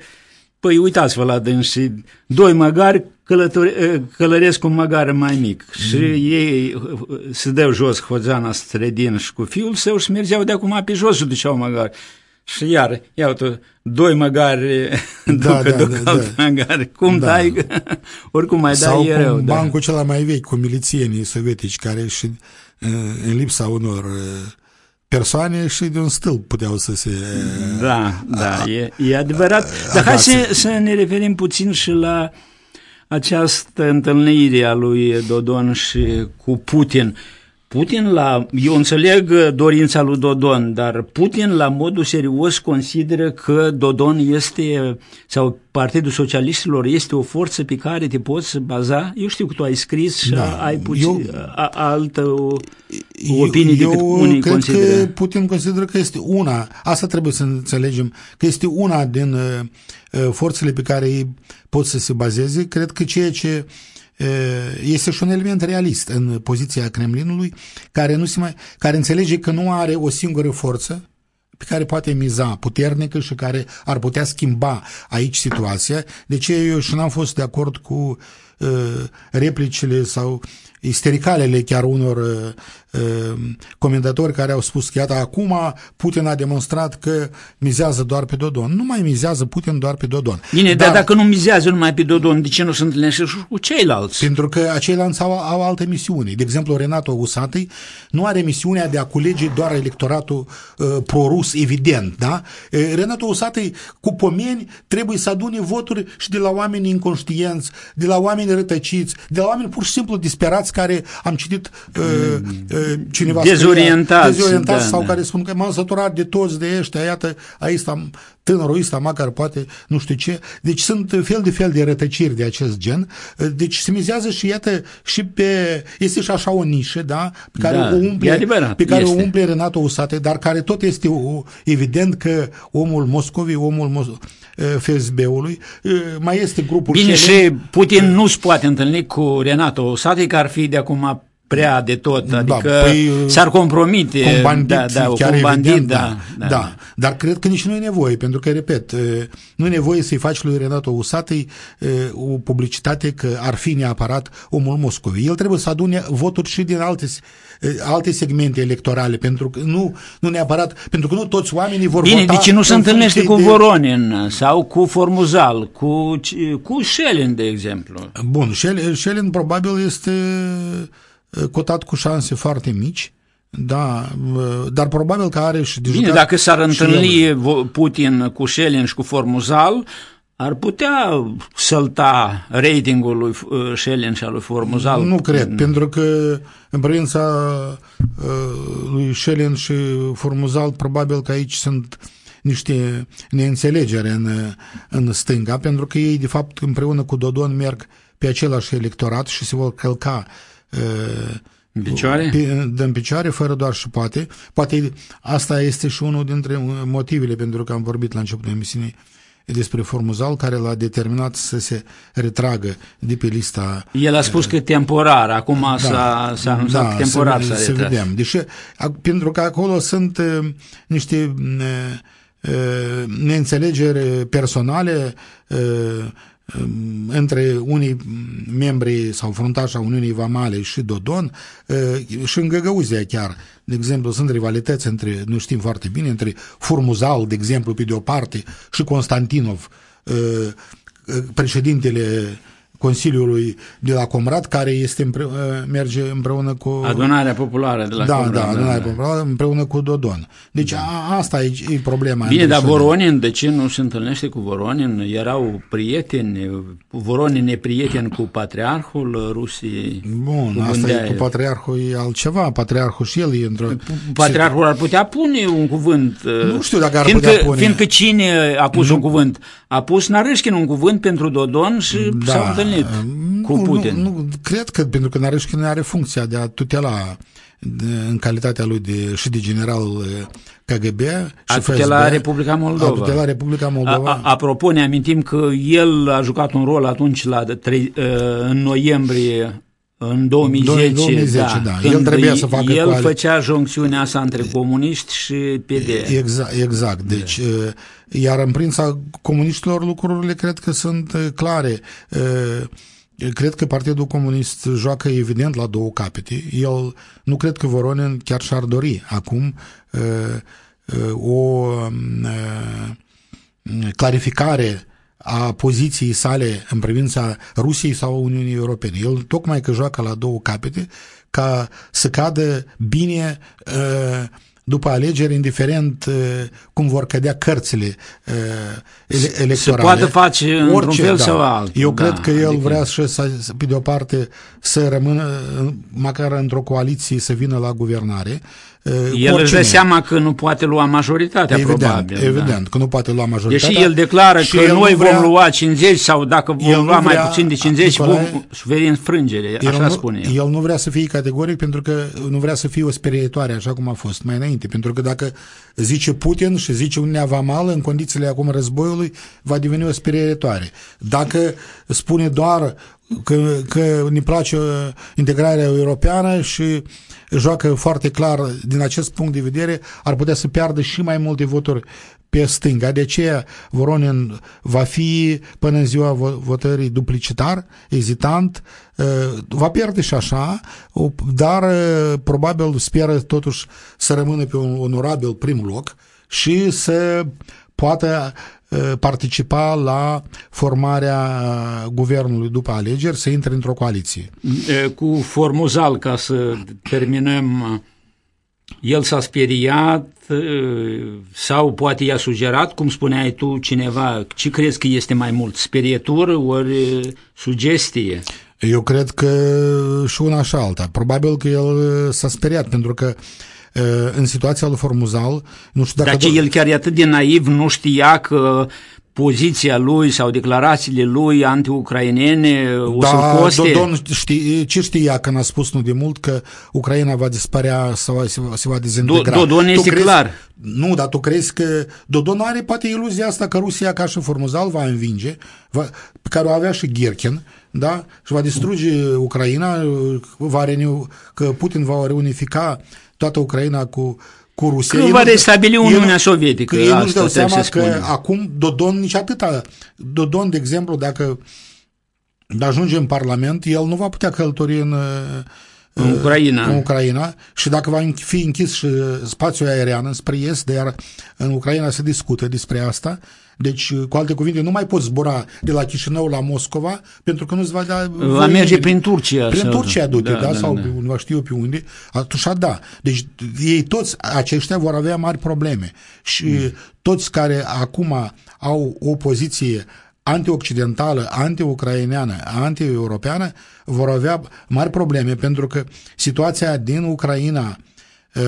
Păi uitați-vă la dâns și doi măgari călători, uh, călăresc cu un măgar mai mic și ei uh, se dău jos Hogeana Stredin și cu fiul său și mergeau de acum pe jos și duceau măgari. Și iar, iau tu, doi măgari Da, ducă, da, ducă da, alt da. măgari. Cum Da. dai, oricum mai Sau dai e cu rău. Da. bancul cel mai vechi, cu milițienii sovietici, care și uh, în lipsa unor uh, persoane și de un stâlp puteau să se... Da, da, e, e adevărat. Dar hai să, să ne referim puțin și la această întâlnire a lui Dodon și cu Putin. Putin la, eu înțeleg dorința lui Dodon, dar Putin la modul serios consideră că Dodon este, sau Partidul Socialiștilor este o forță pe care te poți baza? Eu știu că tu ai scris și Da, ai puțin, eu- a, altă o, o opinie eu, decât eu unii cred consideră. că Putin consideră că este una, asta trebuie să înțelegem, că este una din uh, uh, forțele pe care ei pot să se bazeze. Cred că ceea ce uh, este și un element realist în poziția Kremlinului, care, nu se mai, care înțelege că nu are o singură forță, pe care poate miza puternică și care ar putea schimba aici situația. De ce eu și n-am fost de acord cu uh, replicile sau istericalele chiar unor uh, uh, comentatori care au spus că iată acum Putin a demonstrat că mizează doar pe Dodon. Nu mai mizează Putin doar pe Dodon. Bine, dar, dar dacă nu mizează numai pe Dodon, de ce nu se întâlnește și cu ceilalți? Pentru că aceilalți au, au alte misiuni. De exemplu, Renato Usatăi nu are misiunea de a culege doar electoratul uh, pro-rus, evident, da? Uh, Renato Usatăi, cu pomeni, trebuie să adune voturi și de la oameni inconștienți, de la oameni rătăciți, de la oameni pur și simplu disperați care am citit uh, uh, cineva scria, Dezorientați, dezorientați da, sau da. care spun că m-am săturat de toți de ăștia, iată, aici am tânărul ăsta, măcar poate, nu știu ce. Deci sunt fel de fel de rătăciri de acest gen. Deci se mizează și iată și pe, este și așa o nișă, da, pe care Da, o e umple, adevărat, pe care este. o umple Renato Usate, dar care tot este o, evident că omul Moscovei, omul Mos- FSB-ului, mai este grupul Bine, Schelling. și Putin nu se poate întâlni cu Renato Sati, că ar fi de acum prea de tot, adică păi, s-ar compromite. cu un bandit, da, da, chiar cu un bandit, evident, da, da, da. Dar cred că nici nu e nevoie, pentru că, repet, e, nu e nevoie să-i faci lui Renato Usatăi e, o publicitate că ar fi neapărat omul Moscovei. El trebuie să adune voturi și din alte, e, alte segmente electorale, pentru că nu, nu neapărat, pentru că nu toți oamenii vor Bine, vota de ce nu se în întâlnește cu funcție de- Voronin sau cu Formuzal, cu, cu Schelin, de exemplu? Bun, Shell- Schelling probabil este e, cotat cu șanse foarte mici, da, e, dar probabil că are și de Bine, jucat dacă s-ar și el. întâlni Vo- Putin cu Schelin și cu Formuzal, ar putea sălta ratingul lui uh, Schelin și al lui Formuzal. Nu cred, pentru că în privința uh, lui Schelin și Formuzal, probabil că aici sunt niște neînțelegeri în, în stânga, pentru că ei, de fapt, împreună cu Dodon merg pe același electorat și se vor călca uh, În picioare? Pe, de în picioare, fără doar și poate. Poate asta este și unul dintre motivele pentru că am vorbit la începutul emisiunii despre Formuzal care l-a determinat să se retragă de pe lista... El a spus că temporar, acum da, s-a, s-a anunțat da, temporar să, s-a să retras. vedem. Deși, a- pentru că acolo sunt uh, niște uh, uh, neînțelegeri personale uh, um, între unii membri sau fruntașa Uniunii Vamale și Dodon uh, și în Găgăuzia chiar. De exemplu, sunt rivalități între, nu știm foarte bine, între Furmuzal, de exemplu, pe de o parte, și Constantinov, uh, uh, președintele Consiliului de la Comrat, care este împre, uh, merge împreună cu... Adunarea populară de la da, Comrat, da, adunarea populară împreună cu Dodon. Deci a, asta e, e problema. Bine, între dar cele- Voronin, de ce nu se întâlnește cu Voronin? Erau prieteni, Voronin e prieten cu patriarhul Rusiei. Bun, cu asta e Gândeaev. cu patriarhul e altceva. Patriarhul și el e într-o... Patriarhul ar putea pune un cuvânt. Nu știu dacă ar fiindcă, putea pune. Fiindcă cine a pus Nu. un cuvânt? A pus Narâșchin un cuvânt pentru Dodon și s-au întâlnit cu Da. nu, Putin. Nu, nu, cred că pentru că Narășkin are funcția de a tutela de, în calitatea lui de, și de general eh, KGB A și tutela FSB, Republica Moldova. A tutela Republica Moldova. A, a, apropo, ne amintim că el a jucat un rol atunci la de trei, uh, în noiembrie în 2010, 2010, da. când El trebuia să facă El coali- făcea joncțiunea asta între comuniști și PD. Exact, exact. Deci, eh, iar în prința comuniștilor lucrurile cred că sunt eh, clare. Eh, Cred că Partidul Comunist joacă evident la două capete. El, nu cred că Voronin chiar și-ar dori acum eh, eh, o eh, clarificare a poziției sale în privința Rusiei sau Uniunii Europene. El tocmai că joacă la două capete ca să cadă bine uh, după alegeri, indiferent uh, cum vor cădea cărțile uh, ele- electorale. poate face într-un fel sau altul, Eu da, cred că el adică- vrea și să, pe de o parte, să rămână uh, măcar într-o coaliție, să vină la guvernare. Uh, cu El își dă oricine. seama că nu poate lua majoritatea, Evident, probabil. evident, Da. că nu poate lua majoritatea. Deși el declară și că el noi nu vrea- vom lua 50 sau dacă vom El nu lua mai vrea- puțin de 50, Nicolae- vom suferi înfrângere, El așa nu, spune el. el nu vrea să fie categoric pentru că nu vrea să fie o sperietoare așa cum a fost mai înainte. Pentru că dacă zice Putin și zice Uniunea Vamală în condițiile acum războiului, va deveni o sperietoare. Dacă spune doar că, că ne place uh, integrarea europeană și joacă foarte clar din acest punct de vedere, ar putea să piardă și mai multe voturi pe stânga. De aceea Voronin va fi până în ziua vo- votării duplicitar, ezitant, uh, va pierde și așa, o- dar uh, probabil speră totuși să rămână pe un onorabil prim loc și să poată uh, participa la formarea uh, guvernului după alegeri, să intre într-o coaliție. E, Cu Formuzal, ca să terminăm, el s-a speriat e, sau poate i-a sugerat, cum spuneai tu, cineva, ce crezi că este mai mult, sperietură ori e, sugestie? Eu cred că și una și alta. Probabil că el uh, s-a speriat, pentru că uh, în situația lui Formuzal, nu știu dacă... Dar ce el chiar e atât de naiv, nu știa că poziția lui sau declarațiile lui anti-ucrainene o să-l da, coste? Dodon știe, ce știa când a spus nu de mult că Ucraina va dispărea sau se va, se va dezintegra? Do- Dodon Tu este crezi, clar. Nu, dar tu crezi că Dodon are poate iluzia asta că Rusia ca și Formuzal va învinge, va, pe care o avea și Gherkin, da? Și va distruge Ucraina, va reuni, că Putin va reunifica toată Ucraina cu cu Rusia. Că Ei va nu- restabili ei Uniunea nu- Sovietică, Că ei nu-și asta dau trebuie seama să că spunem. acum Dodon nici atâta. Dodon, de exemplu, dacă de ajunge în Parlament, el nu va putea călători în, În Ucraina. în Ucraina și dacă va fi închis și spațiul aerian spre est, de iar în Ucraina se discută despre asta, deci, cu alte cuvinte, nu mai poți zbura de la Chișinău la Moscova pentru că nu-ți va da... Va voie merge nimeni. prin Turcia. Prin sau- Turcia du-te, da, da, sau da. nu știu eu pe unde, atunci da. Deci ei toți aceștia vor avea mari probleme și Mm. toți care acum au o poziție antioccidentală, anti-ucraineană, anti-europeană, vor avea mari probleme pentru că situația din Ucraina uh,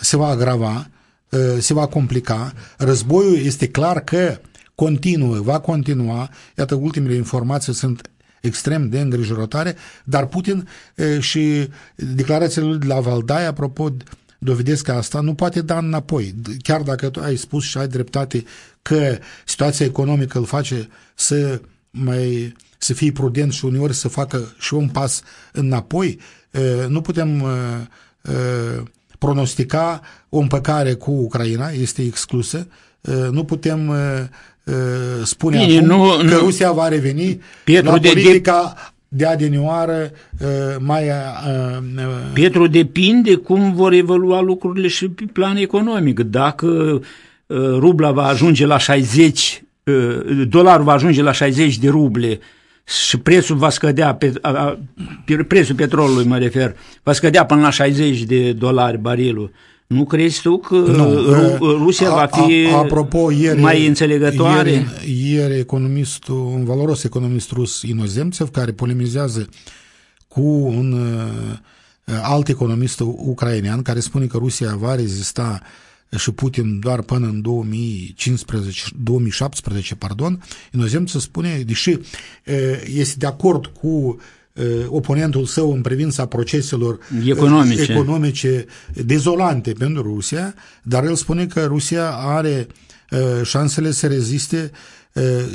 se va agrava, uh, se va complica. Războiul este clar că continuă, va continua. Iată, ultimele informații sunt extrem de îngrijorătoare, dar Putin e, și declarațiile lui de la Valdai, apropo, dovedesc că asta nu poate da înapoi. Chiar dacă tu ai spus și ai dreptate că situația economică îl face să mai să fie prudent și uneori să facă și un pas înapoi, nu putem pronostica o împăcare cu Ucraina, este exclusă, nu putem spune Bine, acum nu, că nu, Rusia va reveni Pietru la politica de, de adinioară mai... Pietru, depinde cum vor evolua lucrurile și pe plan economic. Dacă rubla va ajunge la 60, dolarul va ajunge la 60 de ruble și prețul va scădea, pe, a, a, prețul petrolului mă refer, va scădea până la 60 de dolari barilul. Nu crezi tu că nu, Rusia a, va fi a, apropo, ieri, mai înțelegătoare? Ieri, ieri economistul, un valoros economist rus Inozemțev, care polemizează cu un uh, alt economist ucrainean, care spune că Rusia va rezista uh, și Putin doar până în 2015, 2017, pardon, inozemțul spune, deși este de acord cu oponentul său în privința proceselor economice. economice dezolante pentru Rusia, dar el spune că Rusia are șansele să reziste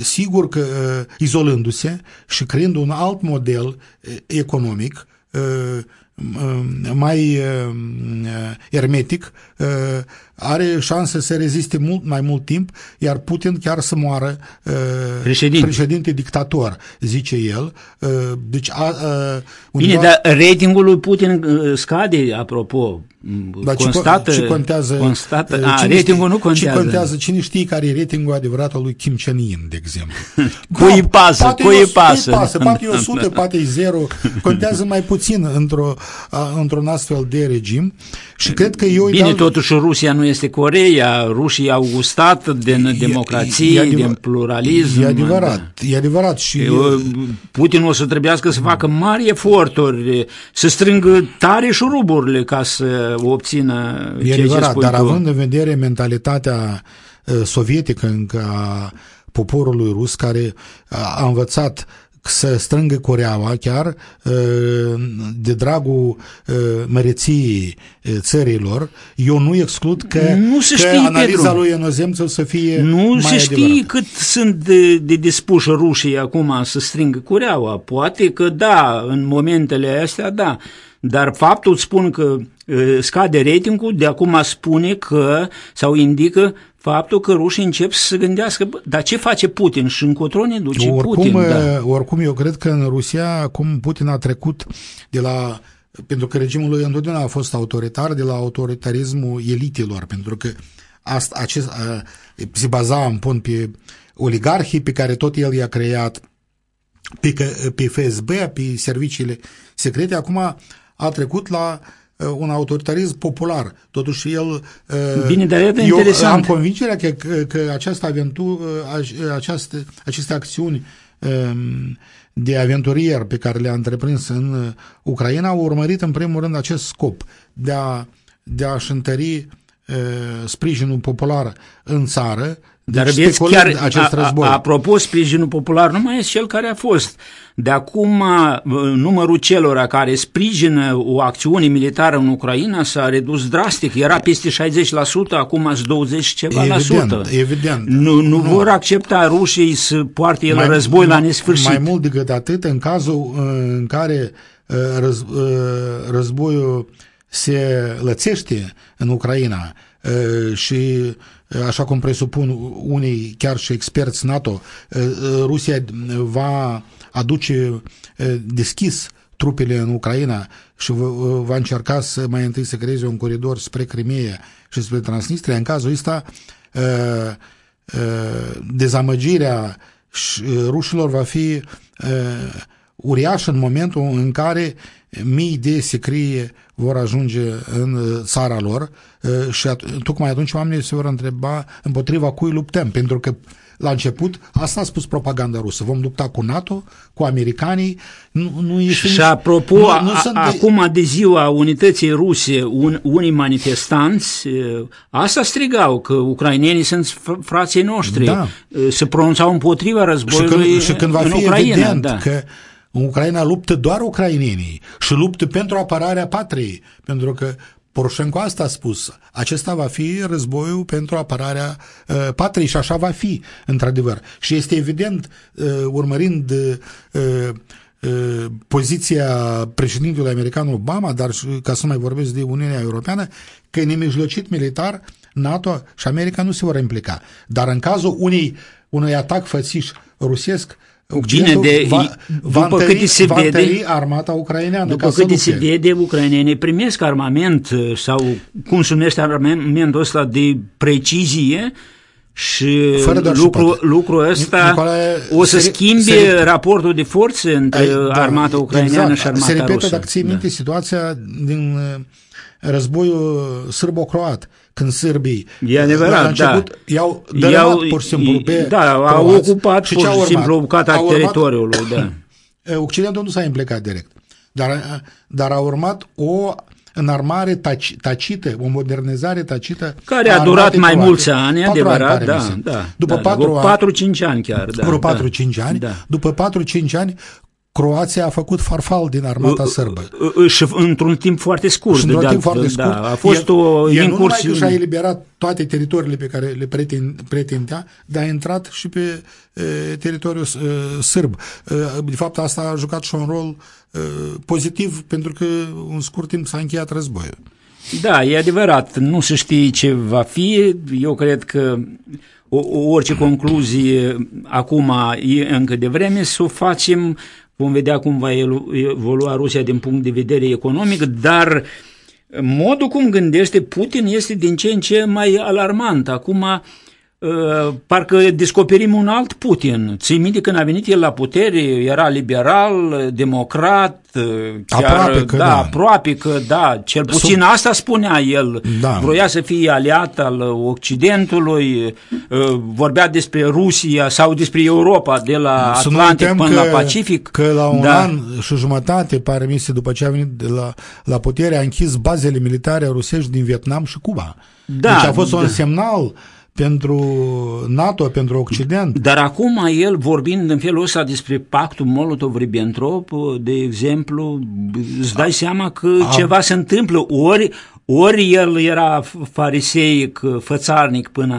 sigur că izolându-se și creând un alt model economic mai ermetic, are șanse să reziste mult mai mult timp, iar Putin chiar să moară președinte, președinte dictator, zice el. Deci, a, a, Bine, dar ratingul lui Putin scade, apropo, dar constată, ce, contează, constată, a, cine ratingul știe, nu contează. Ce contează, cine știe care e ratingul adevărat al lui Kim Jong-un, de exemplu. cui îi pasă, poate cui îi pasă. pasă. Poate e 100, poate e 0, contează mai puțin într-o, într-un astfel de regim și cred că eu... Bine, dau... totuși Rusia nu este Coreea, rușii au gustat din democrație, e, din pluralism. E adevărat, da. e adevărat. Și Putin o să trebuiască să facă mari eforturi, să strângă tare șuruburile ca să obțină E adevărat, dar tu. având în vedere mentalitatea sovietică încă a poporului rus care a învățat să strângă coreaua chiar de dragul măreției țărilor, eu nu exclud că, nu se că știe, analiza Pedro. lui Enozemțev să fie Nu mai se știe adevărat. cât sunt de, de dispuși rușii acum să strângă cureaua. Poate că da, în momentele astea da, dar faptul spun că scade ratingul, de acum spune că sau indică faptul că rușii încep să se gândească, dar ce face Putin și încotro ne duce oricum, Putin? Da. Oricum, eu cred că în Rusia, acum Putin a trecut de la pentru că regimul lui întotdeauna a fost autoritar, de la autoritarismul elitelor, pentru că asta, acest, a, se baza în pun pe oligarhii pe care tot el i-a creat, pe, pe FSB, pe serviciile secrete, acum a trecut la un autoritarism popular. Totuși el... Bine, dar e eu interesant. am convingerea că, că, că această aventură, această, aceste acțiuni de aventurier pe care le-a întreprins în Ucraina au urmărit în primul rând acest scop de, a, de a-și întări sprijinul popular în țară, dar deci vedeți, chiar, acest război. A, apropo, sprijinul popular nu mai este cel care a fost. De acum, numărul celor care sprijină o acțiune militară în Ucraina s-a redus drastic. Era peste 60%, acum sunt 20 ceva evident, la sută. Evident. Nu, nu, nu vor accepta rușii să poarte el mai, război la nesfârșit. Mai mult decât atât, în cazul în care răz, războiul se lățește în Ucraina și așa cum presupun unii chiar și experți NATO, Rusia va aduce deschis trupele în Ucraina și va încerca să mai întâi să creeze un coridor spre Crimea și spre Transnistria, în cazul ăsta dezamăgirea rușilor va fi uriașă în momentul în care mii de secrie vor ajunge în țara lor și at- tocmai atunci oamenii se vor întreba împotriva cui luptăm, pentru că la început, asta a spus propaganda rusă, vom lupta cu NATO, cu americanii, nu, nu este Și nici, apropo, nu, a, nu a, sunt acum de ziua unității ruse, un, unii manifestanți, asta strigau, că ucrainenii sunt frații noștri, Da. se pronunțau împotriva și războiului când, și când va în fi Ucraina. evident da. că în Ucraina luptă doar ucrainenii și luptă pentru apărarea patriei, pentru că Poroșenko asta a spus. Acesta va fi războiul pentru apărarea uh, patriei și așa va fi, într-adevăr. Și este evident, uh, urmărind uh, uh, poziția președintelui american Obama, dar și, ca să mai vorbesc de Uniunea Europeană, că nemijlocit militar NATO și America nu se vor implica. Dar în cazul unei, unui atac fățiș rusesc, Bine, de, va, va, după întări, câte se va vede, întări armata ucraineană după ca să câte lupte. se vede, ucrainenii primesc armament uh, sau cum se numește armamentul ăsta de precizie și Fără doar și lucru, poate. lucrul ăsta Nicolae, o să se- schimbe se- raportul de forțe între Ai, da, armata ucraineană exact. și armata Se repetă, rusă. dacă ții minte, situația din uh, războiul sârbo-croat, când sârbii E adevărat, la început da. i-au dărâmat I-au- pur și simplu pe Da, au croați. ocupat Și pur ce a și urmat? simplu o bucată A a urmat- teritoriului, da. Occidentul nu s-a implicat direct, dar, dar a urmat o înarmare taci, tacită, o modernizare tacită. Care a a durat armatei mai croate. mulți ani, Patru adevărat, pare da, mi se. da. După da, patru vreo ani, 4-5 ani chiar, da. vreo da. 4-5 ani, Da. după 4-5 ani, Croația a făcut farfal din armata sârbă. Uh, uh, Și într-un timp foarte scurt. Și într-un de timp altfel, foarte scurt. Da, a fost el, o el nu numai că incursiune. și-a eliberat toate teritoriile pe care le preten- pretindea, dar a intrat și pe e, teritoriul e, sârb. E, de fapt, asta a jucat și un rol e, pozitiv pentru că în scurt timp s-a încheiat războiul. Da, e adevărat, nu se știe ce va fi. Eu cred că o, o, orice concluzie acum e încă de vreme să o facem. Vom vedea cum va elu- evolua Rusia din punct de vedere economic, dar modul cum gândește Putin este din ce în ce mai alarmant. Acum, uh, parcă descoperim un alt Putin. Ții minte când a venit el la putere, era liberal, democrat, uh, chiar, Aproape că da, da. aproape că da, cel puțin asta spunea el. Da. Vroia să fie aliat al Occidentului, uh, vorbea despre Rusia sau despre Europa, de la Să nu Atlantic uităm până că, la Pacific. Că la un da. an și jumătate, pare mi se, după ce a venit de la, la putere, a închis bazele militare rusești din Vietnam și Cuba. Da, deci a fost da. un semnal pentru NATO, pentru Occident. Dar acum el, vorbind în felul ăsta despre pactul Molotov-Ribbentrop, de exemplu, îți dai seama că A- ceva se întâmplă. Ori, ori el era fariseic, fățarnic până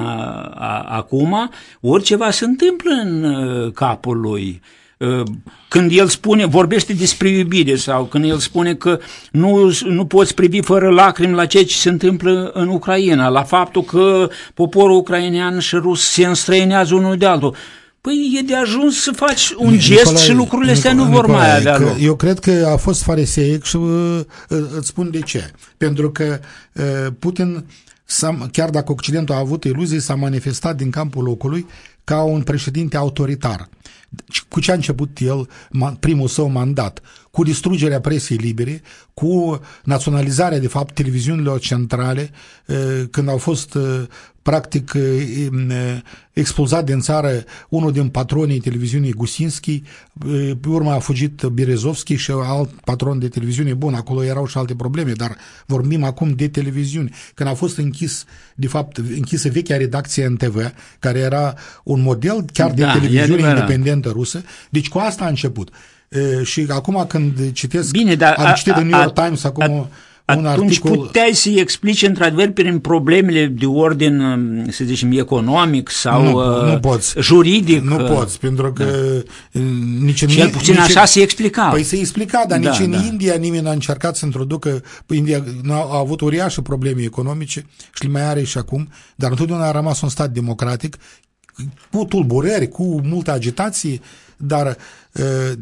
a, acum, ori ceva se întâmplă în uh, capul lui. Uh, Când el spune, vorbește despre iubire sau când el spune că nu, nu poți privi fără lacrimi la ceea ce se întâmplă în Ucraina, la faptul că poporul ucrainean și rus se înstrăinează unul de altul. Păi e de ajuns să faci un gest Nicolae- și lucrurile astea nu vor Nicolae, mai avea că loc. Eu cred că a fost fariseic și uh, uh, îți spun de ce. Pentru că uh, Putin, s-a, chiar dacă Occidentul a avut iluzii, s-a manifestat din campul locului ca un președinte autoritar. Deci, Cu ce a început el ma- primul său mandat? Cu distrugerea presiei libere, cu naționalizarea, de fapt, televiziunilor centrale, uh, când au fost uh, practic uh, uh, expulzat din țară unul din patronii televiziunii Gusinski, uh, pe urmă a fugit Berezovski și alt patron de televiziune. Bun, acolo erau și alte probleme, dar vorbim acum de televiziuni. Când a fost închis, de fapt, închisă vechea redacție NTV, care era un model chiar de Da, e televiziune adevărat. independentă rusă, deci cu asta a început. E, și acum când citesc, Bine, dar am citit în New York a- Times acum un atunci articol... puteai să-i explici într-adevăr prin problemele de ordin, um, să zicem, economic sau Nu, uh, nu poți. juridic. Nu uh, poți, pentru că da. nici în Cel puțin nici așa în- se explica. Păi se explica, dar Da, nici în da. India nimeni n-a încercat să introducă. Păi India n-a- a avut uriașe probleme economice și le mai are și acum, dar întotdeauna a rămas un stat democratic cu tulburări, cu multă agitație, dar uh,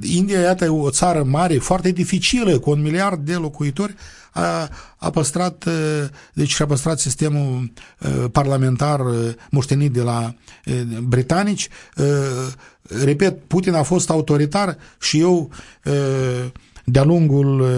India, iată, e o țară mare, foarte dificilă, cu un miliard de locuitori, a, a păstrat, uh, deci și-a păstrat sistemul uh, parlamentar uh, moștenit de la uh, britanici. Uh, repet, Putin a fost autoritar și eu uh, de-a lungul uh,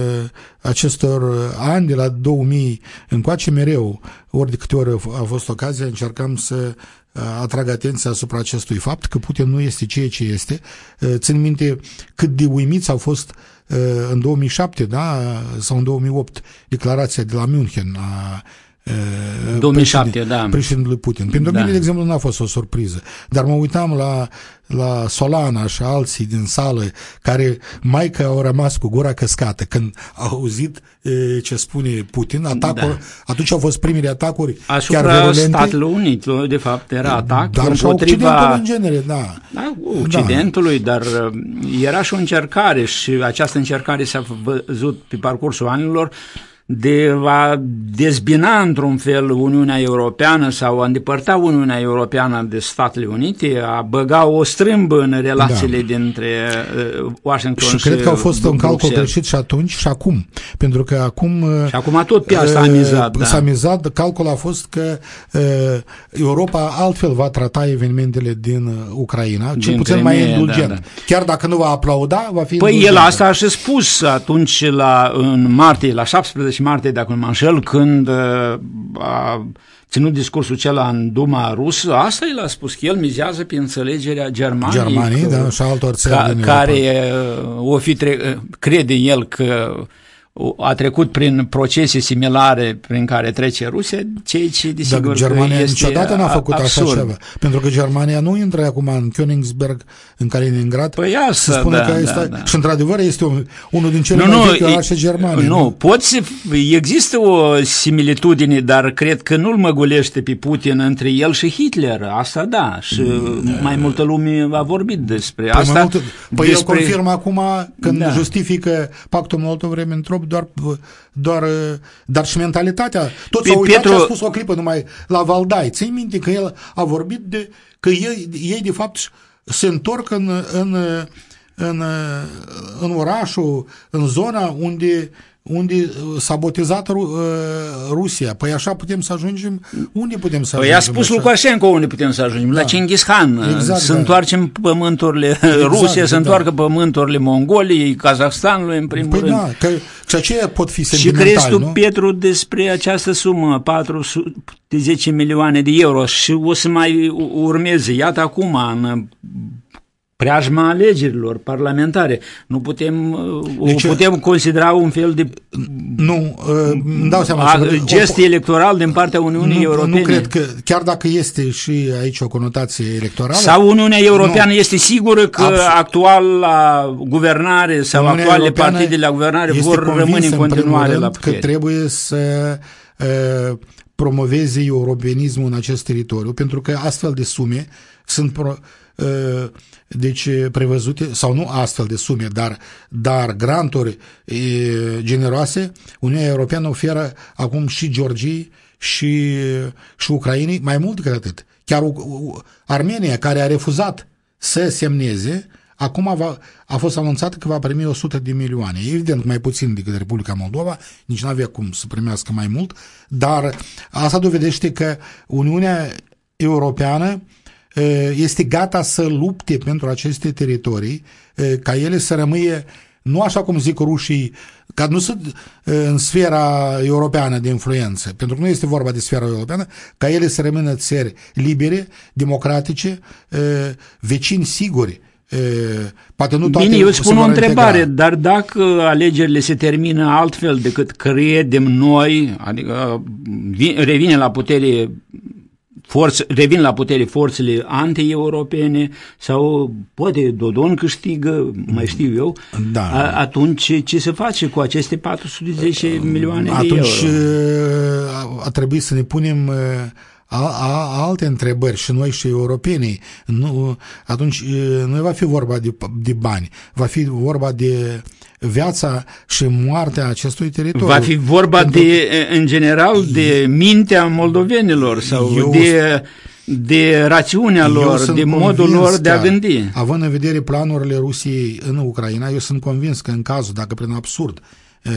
acestor ani, de la 2000 încoace, mereu, ori de câte ori a fost ocazia, încercam să uh, atrag atenția asupra acestui fapt, că Putin nu este ceea ce este. Uh, Țin minte cât de uimiți au fost uh, în 2007, da, sau în 2008, declarația de la München a uh, 2007, președin- da. președintelui Putin. Pentru Da. mine, de exemplu, n-a fost o surpriză. Dar mă uitam la, la Solana și alții din sală care mai că au rămas cu gura căscată când au auzit e, ce spune Putin, atacuri, Da. atunci au fost primele atacuri chiar Asupra virulente. Statelor Unite, de fapt, era atac dar și împotriva... Occidentul în genere, da. Da, Occidentului, dar uh, era și o încercare și această încercare s-a văzut pe parcursul anilor de a dezbina într-un fel Uniunea Europeană sau a îndepărta Uniunea Europeană de Statele Unite, a băga o strâmbă în relațiile da. dintre uh, Washington Și și cred că au fost un calcul Bruxelles. greșit și atunci și acum. Pentru că acum... Și acum tot pe asta a uh, mizat, da. S-a mizat, calculul a fost că uh, Europa altfel va trata evenimentele din uh, Ucraina, cel Din puțin mai Crimea, indulgent. da, da. Chiar dacă nu va aplauda, va fi Păi el indulgentă. asta a și spus atunci la, în martie, la 17 martie, dacă nu mă înșel, când uh, a ținut discursul acela în Duma rusă, asta el a spus, că el mizează pe înțelegerea Germaniei. Germanii, că- da, și altor țări ca, din care uh, o fi tre- crede el că a trecut prin procese similare prin care trece Rusia, ceea ce Dar desigur Germania că este niciodată n-a făcut absurd. așa ceva. Pentru că Germania nu intră acum în Königsberg, în Kaliningrad. Păi se asta, spune da, că da, este, da. Și într-adevăr este un, unul din cele mai vechi orașe germane. Nu, poți, există o similitudine, dar cred că nu-l măgulește pe Putin între el și Hitler. Asta da, și mai multă lume a vorbit despre Păi, asta. mai multe, păi despre... el confirmă acum când Da. da. justifică pactul Molotov-Ribbentrop doar, doar, dar și mentalitatea. Tot Pe s-au uitat Petru- și a spus o clipă numai la Valdai. Ții minte că el a vorbit de că ei, ei de fapt se întorc în, în, în, în orașul, în zona unde unde s-a botezat Ru- uh, Rusia. Păi așa putem să ajungem? Unde putem să Păi ajungem? a spus așa? Lukashenko unde putem să ajungem, la Genghis Khan, Exact, să da. întoarcem pământurile Rusia, să da. întoarcă pământurile Mongoliei, Kazahstanului în primul Păi rând. da, că, și aceia pot fi Și sentimentali, crezi tu, nu? Pietru, despre această sumă, 410 milioane de euro și o să mai urmeze. Iată acum, în preajma alegerilor parlamentare, nu putem, o Deci, putem considera un fel de Nu, uh, îmi dau seama. a, că- gest electoral din partea Uniunii nu, Europene. nu cred că, chiar dacă este și aici o conotație electorală, Sau Uniunea Europeană Nu. este sigură că Absolut. actuala guvernare sau Uniunea actualele Europeană partide la guvernare este vor rămâne convinsă, în primul continuare rând, la că putere. trebuie să uh, promoveze europenismul în acest teritoriu, pentru că astfel de sume sunt pro, uh, deci prevăzute, sau nu astfel de sume, dar, dar granturi e, generoase, Uniunea Europeană oferă acum și Georgiei și, și Ucrainei mai mult decât atât. Chiar U- U- Armenia, care a refuzat să semneze, acum va, a fost anunțat că va primi 100 de milioane. Evident, mai puțin decât Republica Moldova, nici nu avea cum să primească mai mult, dar asta dovedește că Uniunea Europeană e, este gata să lupte pentru aceste teritorii, e, ca ele să rămâie nu așa cum zic rușii, ca nu sunt e, în sfera europeană de influență, pentru că nu este vorba de sfera europeană, ca ele să rămână țări libere, democratice, e, vecini siguri. E, poate nu toate Bine, eu se spun o vor întrebare, integra. dar dacă alegerile se termină altfel decât credem noi, adică vi- revine la putere forțe, revin la putere forțele anti-europene sau poate Dodon câștigă, mai știu eu, Da. a, atunci ce se face cu aceste 410 milioane Atunci de euro? e, a, a trebuit să ne punem e, a, a, alte întrebări și noi și europenii. Nu, atunci e, nu va fi vorba de, de bani, va fi vorba de viața și moartea acestui teritoriu. Va fi vorba Pentru de, în general, de mintea moldovenilor sau Eu- de, de rațiunea Eu lor, sunt de modul convins lor de a că, gândi. Având în vedere planurile Rusiei în Ucraina, eu sunt convins că în cazul, dacă prin absurd, e,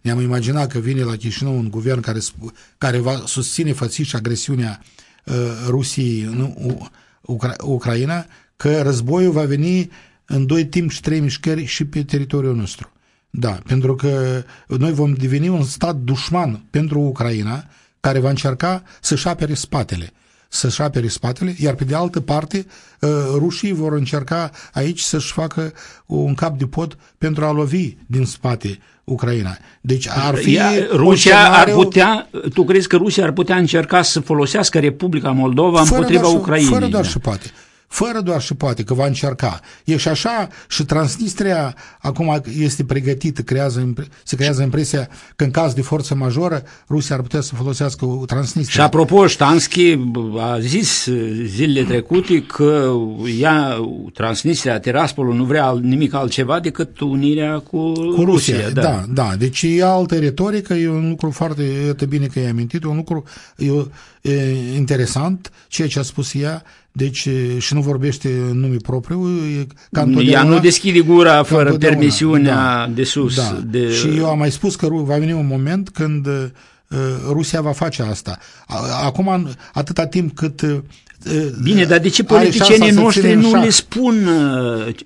ne-am imaginat că vine la Chișinău un guvern care, sp- care va susține fățiș agresiunea e, Rusiei în U- Ucra- Ucraina, că războiul va veni în doi timp și trei mișcări și pe teritoriul nostru. Da, pentru că noi vom deveni un stat dușman pentru Ucraina care va încerca să-și apere spatele să-și apere spatele, iar pe de altă parte uh, rușii vor încerca aici să-și facă un cap de pod pentru a lovi din spate Ucraina. Deci ar fi Ea, Rusia scenariu... ar putea, tu crezi că Rusia ar putea încerca să folosească Republica Moldova fără împotriva Ucrainei? Fără doar și poate fără doar și poate că va încerca. E și așa și Transnistria acum este pregătită, creează, se creează impresia că în caz de forță majoră Rusia ar putea să folosească Transnistria. Și apropo, Ștanschi a zis zilele trecute că ea, Transnistria, Tiraspolul, nu vrea nimic altceva decât unirea cu, cu Rusia. Rusia da. da, da. Deci e altă retorică, e un lucru foarte, e bine că i-ai amintit, e un lucru e, e interesant, ceea ce a spus ea, deci și nu vorbește în nume propriu. Ca Ea nu deschide gura fără permisiunea da, de sus. Da. De... Și eu am mai spus că va veni un moment când Rusia va face asta. Acum, atâta timp cât Bine, dar de ce politicienii noștri nu le spun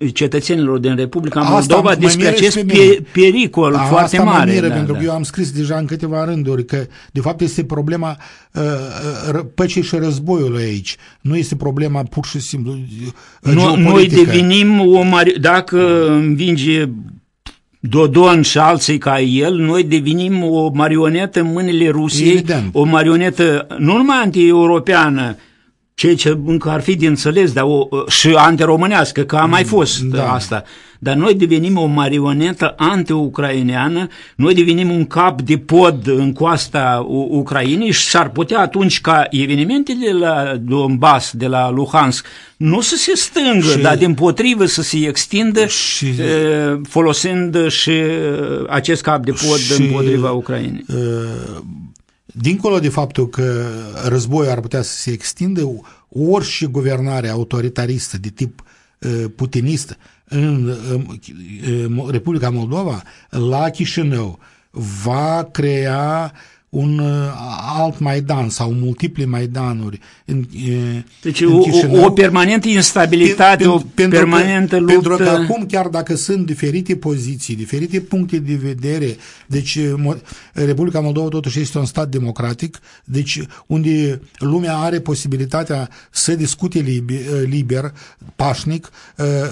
uh, cetățenilor din Republica Moldova asta despre acest pe, pericol A, foarte asta mare? Mă miră, da, pentru da. că eu am scris deja în câteva rânduri că de fapt este problema uh, uh păcii și războiului aici. Nu este problema pur și simplu uh, nu, Noi devenim o mari... dacă învinge Dodon și alții ca el, noi devenim o marionetă în mâinile Rusiei, Evident. o marionetă nu numai anti-europeană, ceea ce încă ar fi de înțeles, dar o, și antiromânească, că a mai fost da. asta. Dar noi devenim o marionetă anti-ucraineană, noi devenim un cap de pod în coasta Ucrainei și s-ar putea atunci ca evenimentele de la Donbass, de la Luhansk, nu să se stângă, și, dar din potrivă să se extindă și, folosind și acest cap de pod și, împotriva Ucrainei. Uh, Dincolo de faptul că războiul ar putea să se extindă, orice guvernare autoritaristă de tip uh, putinist în Republica Moldova, la Chișinău, va crea un uh, alt Maidan sau multiple Maidanuri. În, deci în o, o permanentă instabilitate, pen, o pentru permanentă că, luptă. Pentru că acum, chiar dacă sunt diferite poziții, diferite puncte de vedere, deci Republica Moldova totuși este un stat democratic, deci unde lumea are posibilitatea să discute liber, liber pașnic,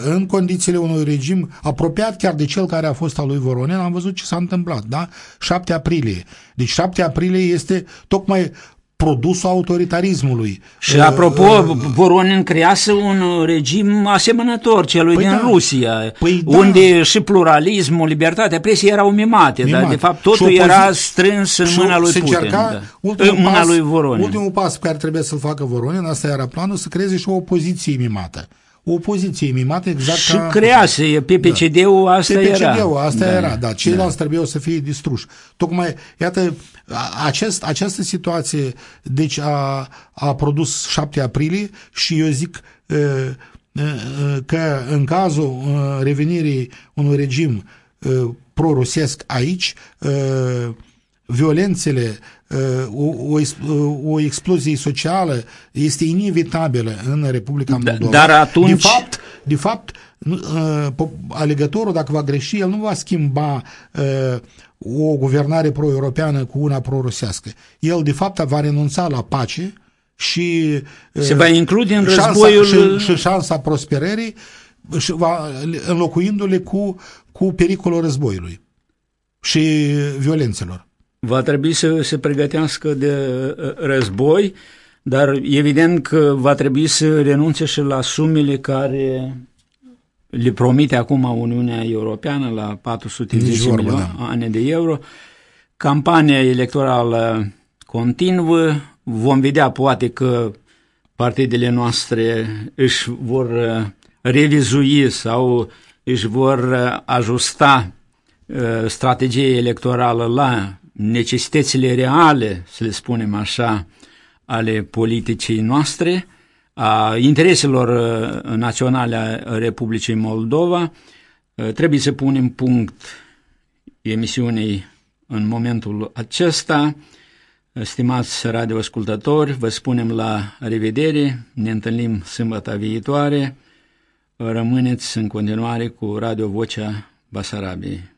în condițiile unui regim apropiat chiar de cel care a fost al lui Voronin, am văzut ce s-a întâmplat, da? 7 aprilie. Deci 7 aprilie este tocmai produsul autoritarismului. Și uh, apropo, uh, Voronin crease un regim asemănător celui păi din da, Rusia, păi unde da. și pluralismul, libertatea presiei erau mimate, mimate. dar de fapt totul era strâns în mâna lui Putin. Da. Ultimul în mâna pas, lui Voronin. Ultimul pas pe care trebuie să-l facă Voronin, asta era planul, să creeze și o opoziție mimată o opoziție mimată exact și ca... crease, PPCD-ul da. asta PPCD-ul, era. PPCD-ul asta da. era, da, ceilalți da. trebuiau să fie distruși. Tocmai, iată, acest, această situație, deci a, a produs 7 aprilie și eu zic că în cazul revenirii unui regim pro-rusesc aici, violențele, o, o, o explozie socială este inevitabilă în Republica da, Moldova. Dar atunci... De fapt, de fapt alegătorul, dacă va greși, el nu va schimba o guvernare pro-europeană cu una pro-rusească. El, de fapt, va renunța la pace și... Se va include în războiul... Șansa, și, și șansa prosperării și va, înlocuindu-le cu, cu pericolul războiului și violențelor va trebui să se pregătească de uh, război, dar evident că va trebui să renunțe și la sumele care le promite acum Uniunea Europeană la 410 milioane da. de euro. Campania electorală continuă, vom vedea poate că partidele noastre își vor uh, revizui sau își vor uh, ajusta strategia electorală la necesitățile reale, să le spunem așa, ale politicii noastre, a intereselor uh, naționale a Republicii Moldova, uh, trebuie să punem punct emisiunii în momentul acesta. Stimați radioascultători, vă spunem la revedere, ne întâlnim sâmbătă viitoare, rămâneți în continuare cu Radio Vocea Basarabiei.